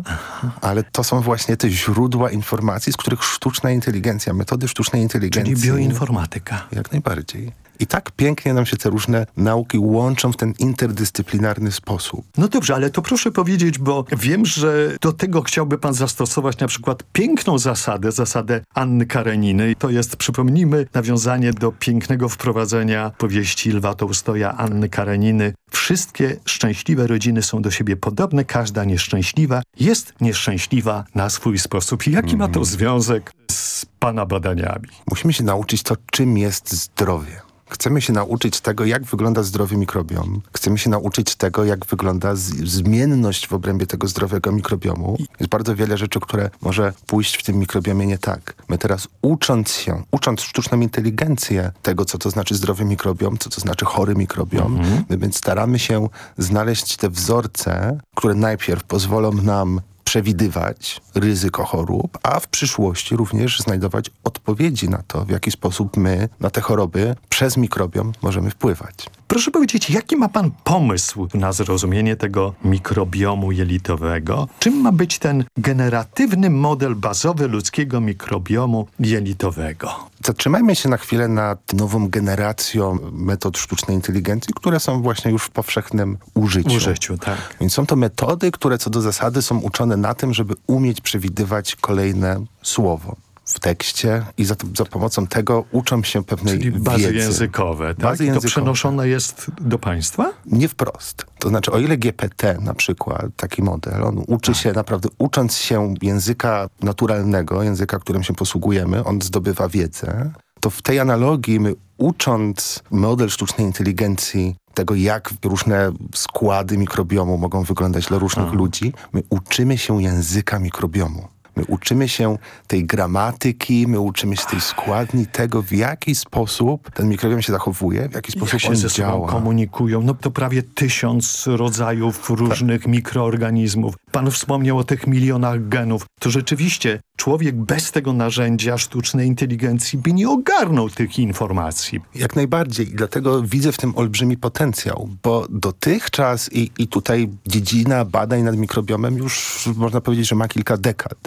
ale to są właśnie te źródła informacji, z których sztuczna inteligencja, metody sztucznej inteligencji... Czyli bioinformatyka. Jak najbardziej. I tak pięknie nam się te różne nauki łączą w ten interdyscyplinarny sposób. No dobrze, ale to proszę powiedzieć, bo wiem, że do tego chciałby pan zastosować na przykład piękną zasadę, zasadę Anny Kareniny. To jest, przypomnijmy, nawiązanie do pięknego wprowadzenia powieści Lwa Tołstoja Anny Kareniny. Wszystkie szczęśliwe rodziny są do siebie podobne, każda nieszczęśliwa jest nieszczęśliwa na swój sposób. I jaki ma to związek z pana badaniami? Musimy się nauczyć to, czym jest zdrowie. Chcemy się nauczyć tego, jak wygląda zdrowy mikrobiom. Chcemy się nauczyć tego, jak wygląda zmienność w obrębie tego zdrowego mikrobiomu. Jest bardzo wiele rzeczy, które może pójść w tym mikrobiomie nie tak. My teraz ucząc się, ucząc sztuczną inteligencję tego, co to znaczy zdrowy mikrobiom, co to znaczy chory mikrobiom, my więc staramy się znaleźć te wzorce, które najpierw pozwolą nam przewidywać ryzyko chorób, a w przyszłości również znajdować odpowiedzi na to, w jaki sposób my na te choroby przez mikrobiom możemy wpływać. Proszę powiedzieć, jaki ma pan pomysł na zrozumienie tego mikrobiomu jelitowego? Czym ma być ten generatywny model bazowy ludzkiego mikrobiomu jelitowego? Zatrzymajmy się na chwilę nad nową generacją metod sztucznej inteligencji, które są właśnie już w powszechnym użyciu. Użyciu, tak. Więc są to metody, które co do zasady są uczone na tym, żeby umieć przewidywać kolejne słowo w tekście i za, za pomocą tego uczą się pewnej Czyli bazy wiedzy. językowe, tak? Bazy I to językowe. przenoszone jest do państwa? Nie wprost. To znaczy, o ile GPT na przykład, taki model, on uczy się naprawdę, ucząc się języka naturalnego, języka, którym się posługujemy, on zdobywa wiedzę, to w tej analogii my ucząc model sztucznej inteligencji tego, jak różne składy mikrobiomu mogą wyglądać dla różnych ludzi, my uczymy się języka mikrobiomu. My uczymy się tej gramatyki, my uczymy się tej składni, tego w jaki sposób ten mikrobiom się zachowuje, w jaki sposób Jak się ze działa. komunikują? No to prawie tysiąc rodzajów różnych mikroorganizmów. Pan wspomniał o tych milionach genów. To rzeczywiście człowiek bez tego narzędzia sztucznej inteligencji by nie ogarnął tych informacji. Jak najbardziej. I dlatego widzę w tym olbrzymi potencjał, bo dotychczas i, i tutaj dziedzina badań nad mikrobiomem już można powiedzieć, że ma kilka dekad.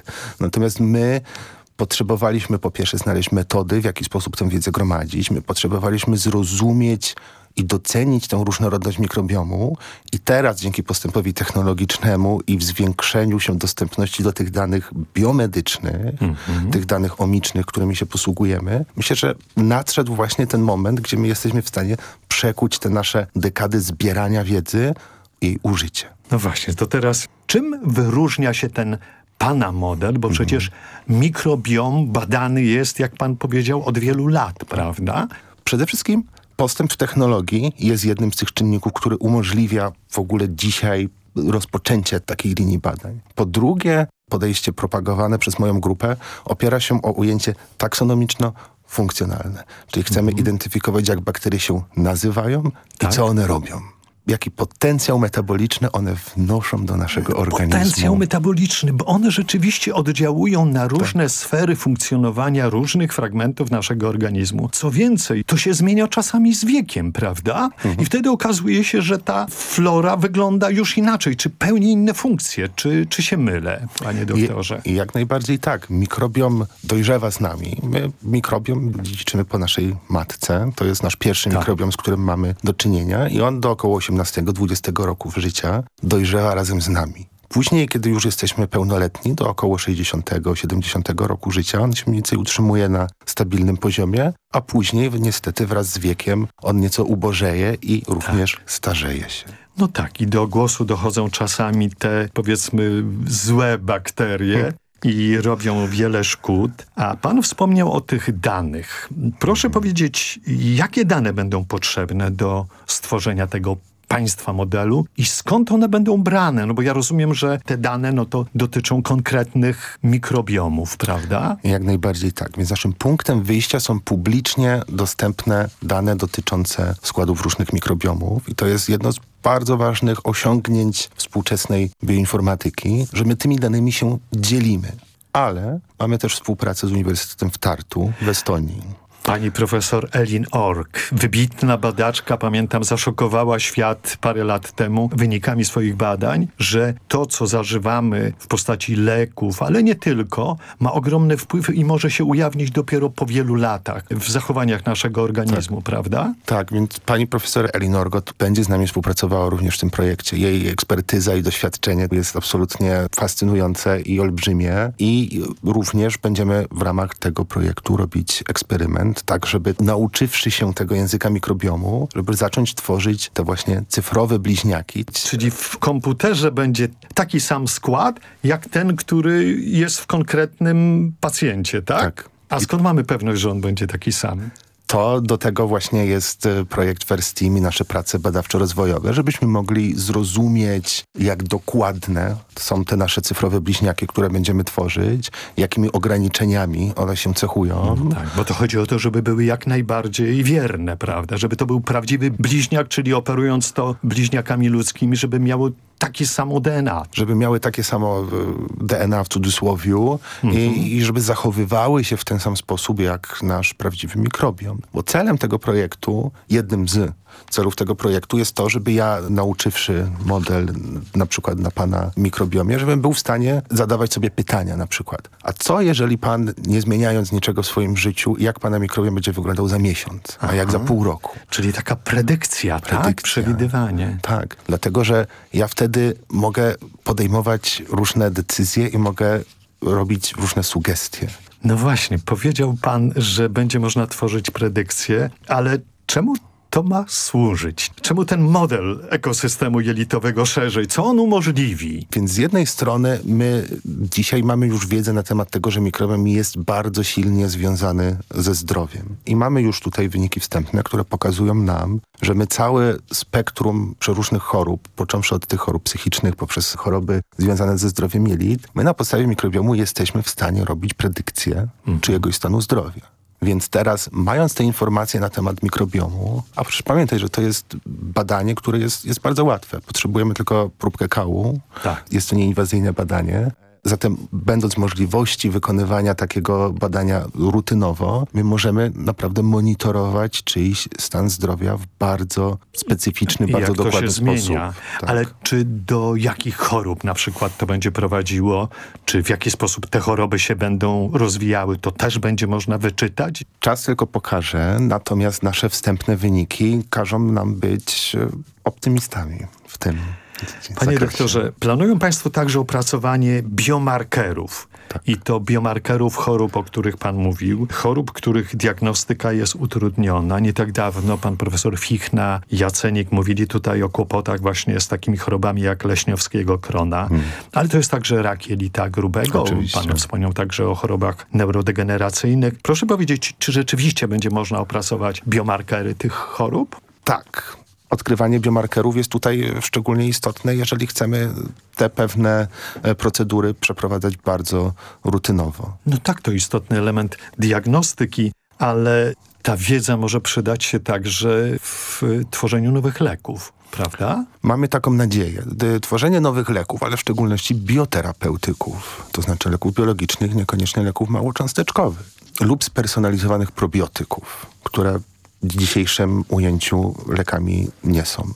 Natomiast my potrzebowaliśmy po pierwsze znaleźć metody, w jaki sposób tę wiedzę gromadzić. My potrzebowaliśmy zrozumieć i docenić tę różnorodność mikrobiomu i teraz dzięki postępowi technologicznemu i w zwiększeniu się dostępności do tych danych biomedycznych, tych danych omicznych, którymi się posługujemy, myślę, że nadszedł właśnie ten moment, gdzie my jesteśmy w stanie przekuć te nasze dekady zbierania wiedzy i użycie. No właśnie, to teraz czym wyróżnia się ten pana model, bo przecież mikrobiom badany jest, jak pan powiedział, od wielu lat, prawda? Przede wszystkim postęp w technologii jest jednym z tych czynników, który umożliwia w ogóle dzisiaj rozpoczęcie takiej linii badań. Po drugie, podejście propagowane przez moją grupę opiera się o ujęcie taksonomiczno-funkcjonalne. Czyli chcemy identyfikować, jak bakterie się nazywają i co one robią. Jaki potencjał metaboliczny one wnoszą do naszego organizmu. Potencjał metaboliczny, bo one rzeczywiście oddziałują na różne sfery funkcjonowania różnych fragmentów naszego organizmu. Co więcej, to się zmienia czasami z wiekiem, prawda? I wtedy okazuje się, że ta flora wygląda już inaczej, czy pełni inne funkcje, czy, czy się mylę, panie doktorze? I, jak najbardziej tak. Mikrobiom dojrzewa z nami. My mikrobiom dziedziczymy po naszej matce. To jest nasz pierwszy mikrobiom, z którym mamy do czynienia i on do około 18-20 roku życia dojrzewa razem z nami. Później, kiedy już jesteśmy pełnoletni, do około 60-70 roku życia, on się mniej więcej utrzymuje na stabilnym poziomie, a później niestety wraz z wiekiem on nieco ubożeje i również starzeje się. No tak, i do głosu dochodzą czasami te, powiedzmy, złe bakterie, i robią wiele szkód. A pan wspomniał o tych danych. Proszę powiedzieć, jakie dane będą potrzebne do stworzenia tego państwa modelu i skąd one będą brane? No bo ja rozumiem, że te dane no to dotyczą konkretnych mikrobiomów, prawda? Jak najbardziej tak. Więc naszym punktem wyjścia są publicznie dostępne dane dotyczące składów różnych mikrobiomów i to jest jedno z bardzo ważnych osiągnięć współczesnej bioinformatyki, że my tymi danymi się dzielimy. Ale mamy też współpracę z Uniwersytetem w Tartu w Estonii. Pani profesor Elin Ork, wybitna badaczka, pamiętam, zaszokowała świat parę lat temu wynikami swoich badań, że to, co zażywamy w postaci leków, ale nie tylko, ma ogromny wpływ i może się ujawnić dopiero po wielu latach w zachowaniach naszego organizmu, prawda? Tak, więc pani profesor Elin Orgot będzie z nami współpracowała również w tym projekcie. Jej ekspertyza i doświadczenie jest absolutnie fascynujące i olbrzymie i również będziemy w ramach tego projektu robić eksperyment tak żeby nauczywszy się tego języka mikrobiomu, żeby zacząć tworzyć te właśnie cyfrowe bliźniaki. Czyli w komputerze będzie taki sam skład, jak ten, który jest w konkretnym pacjencie, tak? Tak. A skąd mamy pewność, że on będzie taki sam? To do tego właśnie jest e, projekt Versteam i nasze prace badawczo-rozwojowe, żebyśmy mogli zrozumieć, jak dokładne są te nasze cyfrowe bliźniaki, które będziemy tworzyć, jakimi ograniczeniami one się cechują. No tak, bo to chodzi o to, żeby były jak najbardziej wierne, prawda? Żeby to był prawdziwy bliźniak, czyli operując to bliźniakami ludzkimi, żeby miało takie samo DNA. Żeby miały takie samo e, DNA w cudzysłowiu i, i żeby zachowywały się w ten sam sposób jak nasz prawdziwy mikrobiom. Bo celem tego projektu, jednym z, celów tego projektu jest to, żeby ja nauczywszy model na przykład na pana mikrobiomie, żebym był w stanie zadawać sobie pytania na przykład. A co jeżeli pan, nie zmieniając niczego w swoim życiu, jak pana mikrobiom będzie wyglądał za miesiąc, a Aha. jak za pół roku? Czyli taka predykcja, tak? Predykcja. Przewidywanie. Tak, dlatego że ja wtedy mogę podejmować różne decyzje i mogę robić różne sugestie. No właśnie, powiedział pan, że będzie można tworzyć predykcje, ale czemu to ma służyć? Czemu ten model ekosystemu jelitowego szerzej? Co on umożliwi? Więc z jednej strony my dzisiaj mamy już wiedzę na temat tego, że mikrobiom jest bardzo silnie związany ze zdrowiem. I mamy już tutaj wyniki wstępne, które pokazują nam, że my całe spektrum przeróżnych chorób, począwszy od tych chorób psychicznych poprzez choroby związane ze zdrowiem jelit, my na podstawie mikrobiomu jesteśmy w stanie robić predykcję czyjegoś stanu zdrowia. Więc teraz, mając te informacje na temat mikrobiomu, a przecież pamiętaj, że to jest badanie, które jest, jest bardzo łatwe. Potrzebujemy tylko próbkę kału. Tak. Jest to nieinwazyjne badanie. Zatem, będąc możliwości wykonywania takiego badania rutynowo, my możemy naprawdę monitorować czyjś stan zdrowia w bardzo specyficzny, I bardzo jak to dokładny się sposób. zmienia. Tak. Ale czy do jakich chorób na przykład to będzie prowadziło? Czy w jaki sposób te choroby się będą rozwijały? To też będzie można wyczytać? Czas tylko pokaże, natomiast nasze wstępne wyniki każą nam być e, optymistami w tym Panie zakresie. doktorze, planują Państwo także opracowanie biomarkerów. Tak. I to biomarkerów chorób, o których Pan mówił. Chorób, których diagnostyka jest utrudniona. Nie tak dawno pan profesor Fichna, Jacenik mówili tutaj o kłopotach właśnie z takimi chorobami jak leśniowskiego krona. Ale to jest także rak jelita grubego. Hmm. Oczywiście. Pan wspomniał także o chorobach neurodegeneracyjnych. Proszę powiedzieć, czy rzeczywiście będzie można opracować biomarkery tych chorób? Tak. Odkrywanie biomarkerów jest tutaj szczególnie istotne, jeżeli chcemy te pewne e, procedury przeprowadzać bardzo rutynowo. No tak, to istotny element diagnostyki, ale ta wiedza może przydać się także w tworzeniu nowych leków, prawda? Mamy taką nadzieję. Tworzenie nowych leków, ale w szczególności bioterapeutyków, to znaczy leków biologicznych, niekoniecznie leków małocząsteczkowych lub spersonalizowanych probiotyków, które dzisiejszym ujęciu lekami nie są.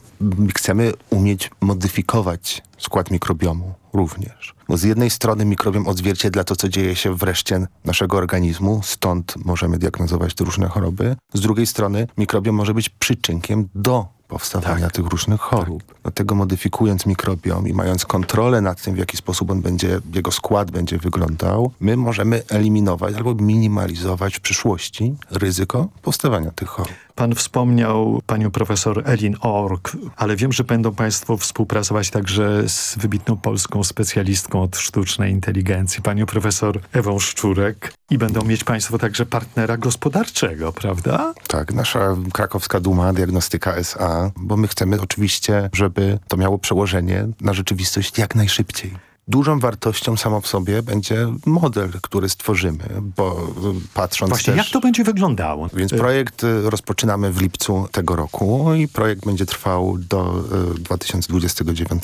Chcemy umieć modyfikować skład mikrobiomu również. Bo z jednej strony mikrobiom odzwierciedla to, co dzieje się w reszcie naszego organizmu, stąd możemy diagnozować różne choroby. Z drugiej strony mikrobiom może być przyczynkiem do powstawania tych różnych chorób. Dlatego modyfikując mikrobiom i mając kontrolę nad tym, w jaki sposób on będzie, jego skład będzie wyglądał, my możemy eliminować albo minimalizować w przyszłości ryzyko powstawania tych chorób. Pan wspomniał panią profesor Elin Ork, ale wiem, że będą państwo współpracować także z wybitną polską specjalistką od sztucznej inteligencji, panią profesor Ewą Szczurek i będą mieć państwo także partnera gospodarczego, prawda? Tak, nasza krakowska Duma, Diagnostyka SA, bo my chcemy oczywiście, żeby to miało przełożenie na rzeczywistość jak najszybciej. Dużą wartością samo w sobie będzie model, który stworzymy, bo y, patrząc Właśnie, też... jak to będzie wyglądało? Więc projekt y, rozpoczynamy w lipcu tego roku i projekt będzie trwał do y, 2029.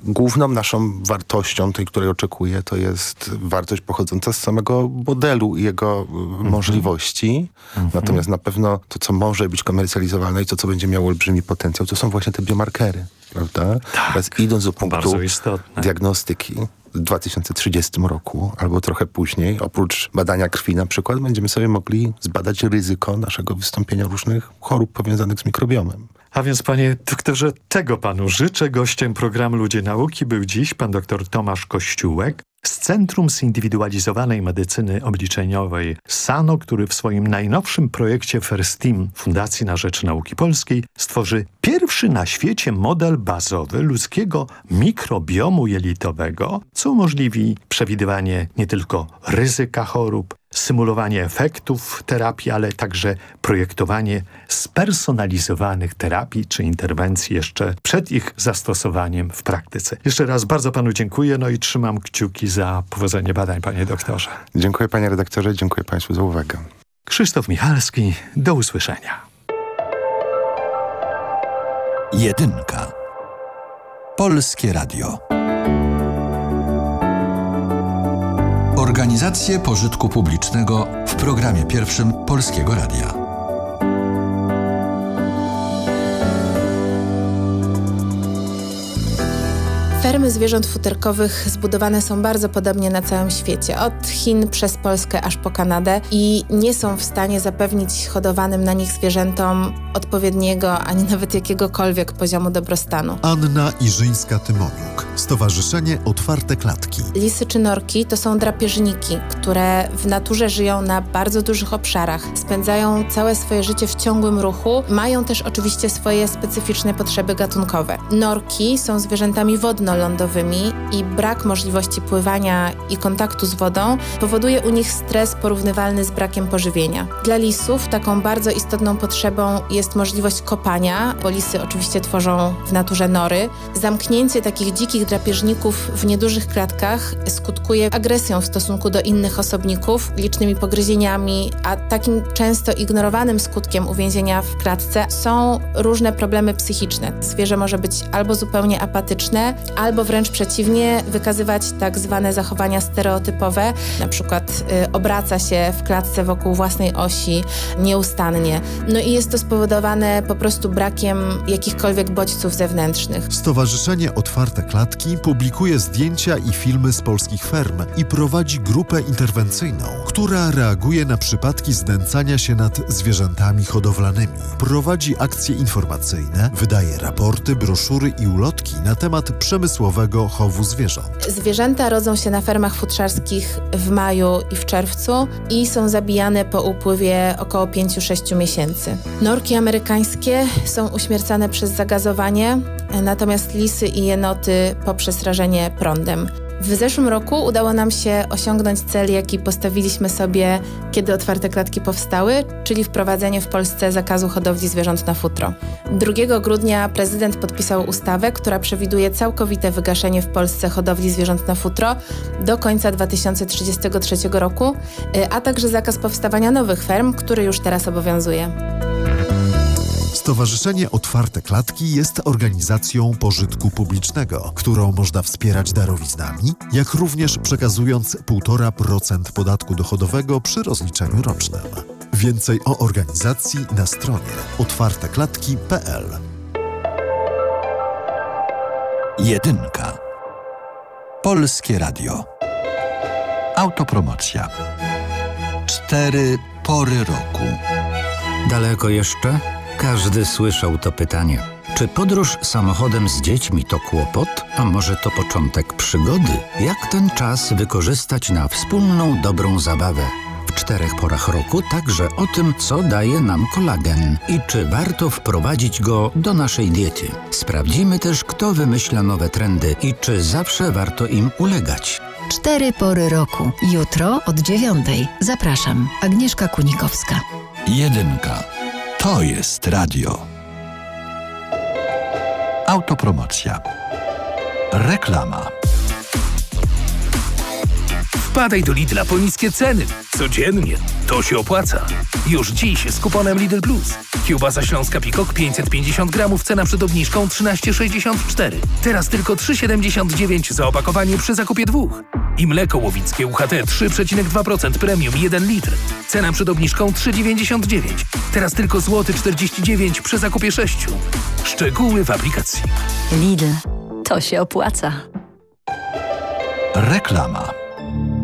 Główną naszą wartością, tej, której oczekuję, to jest wartość pochodząca z samego modelu i jego y, możliwości. Natomiast na pewno to, co może być komercjalizowane i to, co będzie miało olbrzymi potencjał, to są właśnie te biomarkery, prawda? Teraz idąc do punktu diagnostyki, w 2030 roku albo trochę później, oprócz badania krwi na przykład, będziemy sobie mogli zbadać ryzyko naszego wystąpienia różnych chorób powiązanych z mikrobiomem. A więc panie doktorze, tego panu życzę. Gościem programu Ludzie Nauki był dziś pan dr Tomasz Kościółek z Centrum Zindywidualizowanej Medycyny Obliczeniowej SANO, który w swoim najnowszym projekcie First Team Fundacji na Rzecz Nauki Polskiej stworzy pierwszy na świecie model bazowy ludzkiego mikrobiomu jelitowego, co umożliwi przewidywanie nie tylko ryzyka chorób, symulowanie efektów terapii, ale także projektowanie spersonalizowanych terapii czy interwencji jeszcze przed ich zastosowaniem w praktyce. Jeszcze raz bardzo panu dziękuję, no i trzymam kciuki za powodzenie badań, panie doktorze. Dziękuję panie redaktorze, dziękuję państwu za uwagę. Krzysztof Michalski, do usłyszenia. Jedynka. Polskie Radio. Organizacje pożytku publicznego w programie pierwszym Polskiego Radia. Fermy zwierząt futerkowych zbudowane są bardzo podobnie na całym świecie, od Chin przez Polskę aż po Kanadę i nie są w stanie zapewnić hodowanym na nich zwierzętom odpowiedniego ani nawet jakiegokolwiek poziomu dobrostanu. Anna Iżyńska-Tymoniuk, Stowarzyszenie Otwarte Klatki. Lisy czy norki to są drapieżniki, które w naturze żyją na bardzo dużych obszarach, spędzają całe swoje życie w ciągłym ruchu, mają też oczywiście swoje specyficzne potrzeby gatunkowe. Norki są zwierzętami wodno-lądowymi i brak możliwości pływania i kontaktu z wodą powoduje u nich stres porównywalny z brakiem pożywienia. Dla lisów taką bardzo istotną potrzebą jest możliwość kopania, bo lisy oczywiście tworzą w naturze nory. Zamknięcie takich dzikich drapieżników w niedużych klatkach skutkuje agresją w stosunku do innych osobników, licznymi pogryzieniami, a takim często ignorowanym skutkiem uwięzienia w klatce są różne problemy psychiczne. Zwierzę może być albo zupełnie apatyczne, albo wręcz przeciwnie, wykazywać tak zwane zachowania stereotypowe, na przykład y, obraca się w klatce wokół własnej osi nieustannie. No i jest to spowodowane po prostu brakiem jakichkolwiek bodźców zewnętrznych. Stowarzyszenie Otwarte Klatki publikuje zdjęcia i filmy z polskich ferm i prowadzi grupę interwencyjną, która reaguje na przypadki znęcania się nad zwierzętami hodowlanymi. Prowadzi akcje informacyjne, wydaje raporty, broszury i ulotki na temat przemysłowego chowu zwierząt. Zwierzęta rodzą się na fermach futrzarskich w maju i w czerwcu i są zabijane po upływie około 5-6 miesięcy. Norki amerykańskie są uśmiercane przez zagazowanie, natomiast lisy i jenoty poprzez rażenie prądem. W zeszłym roku udało nam się osiągnąć cel, jaki postawiliśmy sobie, kiedy otwarte klatki powstały, czyli wprowadzenie w Polsce zakazu hodowli zwierząt na futro. 2 grudnia prezydent podpisał ustawę, która przewiduje całkowite wygaszenie w Polsce hodowli zwierząt na futro do końca 2033 roku, a także zakaz powstawania nowych ferm, który już teraz obowiązuje. Stowarzyszenie Otwarte Klatki jest organizacją pożytku publicznego, którą można wspierać darowiznami, jak również przekazując 1,5% podatku dochodowego przy rozliczeniu rocznym. Więcej o organizacji na stronie otwarteklatki.pl. Jedynka. Polskie Radio. Autopromocja. Cztery pory roku. Daleko jeszcze? Każdy słyszał to pytanie. Czy podróż samochodem z dziećmi to kłopot, a może to początek przygody? Jak ten czas wykorzystać na wspólną dobrą zabawę? W czterech porach roku także o tym, co daje nam kolagen i czy warto wprowadzić go do naszej diety. Sprawdzimy też, kto wymyśla nowe trendy i czy zawsze warto im ulegać. Cztery pory roku. Jutro od dziewiątej. Zapraszam. Agnieszka Kunikowska. Jedynka. To jest radio. Autopromocja. Reklama. Wpadaj do Lidla po niskie ceny. Codziennie. To się opłaca. Już dziś z kuponem Lidl Plus. Kiełbasa śląska Pikok 550 gramów, cena przed obniżką 13,64. Teraz tylko 3,79 za opakowanie przy zakupie dwóch. I mleko łowickie UHT 3,2% premium 1 litr. Cena przed obniżką 3,99. Teraz tylko złoty 49 przy zakupie 6. Szczegóły w aplikacji. Lidl. To się opłaca. Reklama.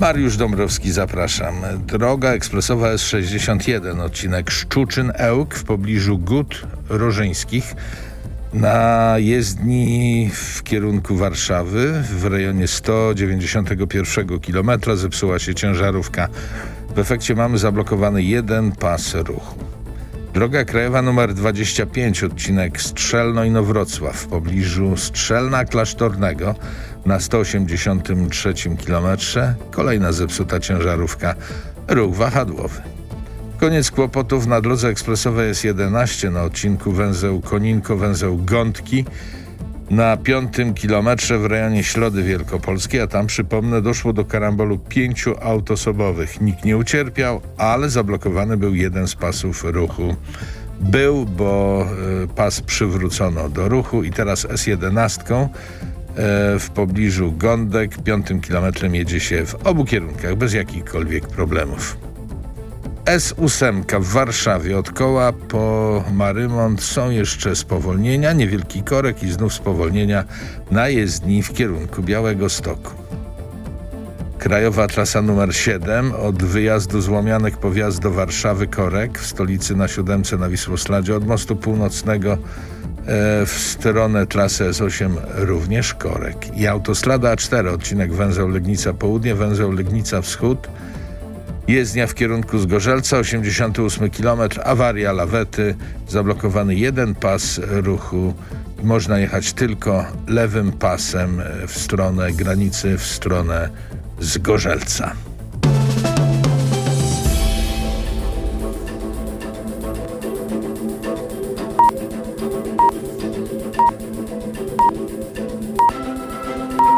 Mariusz Dąbrowski, zapraszam. Droga ekspresowa S61, odcinek Szczuczyn-Ełk w pobliżu Gód Rożyńskich na jezdni w kierunku Warszawy w rejonie 191 km zepsuła się ciężarówka. W efekcie mamy zablokowany jeden pas ruchu. Droga krajowa numer 25, odcinek Strzelno i Nowrocław w pobliżu Strzelna Klasztornego na 183 km. Kolejna zepsuta ciężarówka, ruch wahadłowy. Koniec kłopotów na drodze ekspresowej S11 na odcinku węzeł Koninko-węzeł Gątki na piątym kilometrze w rejonie Ślody Wielkopolskiej, a tam przypomnę doszło do karambolu pięciu autosobowych. Nikt nie ucierpiał, ale zablokowany był jeden z pasów ruchu. Był, bo y, pas przywrócono do ruchu i teraz S11 y, w pobliżu Gądek piątym kilometrem jedzie się w obu kierunkach bez jakichkolwiek problemów. S8 w Warszawie od koła po Marymont są jeszcze spowolnienia, niewielki korek i znów spowolnienia na jezdni w kierunku Białego Stoku. Krajowa trasa numer 7 od wyjazdu z Łomianek po wjazd do Warszawy korek w stolicy na siódemce na Wisłosladzie od mostu północnego e, w stronę trasy S8 również korek. I autostrada A4 odcinek węzeł Legnica Południe, węzeł Legnica Wschód Jezdnia w kierunku Zgorzelca, 88 km, awaria lawety, zablokowany jeden pas ruchu. Można jechać tylko lewym pasem w stronę granicy, w stronę Zgorzelca.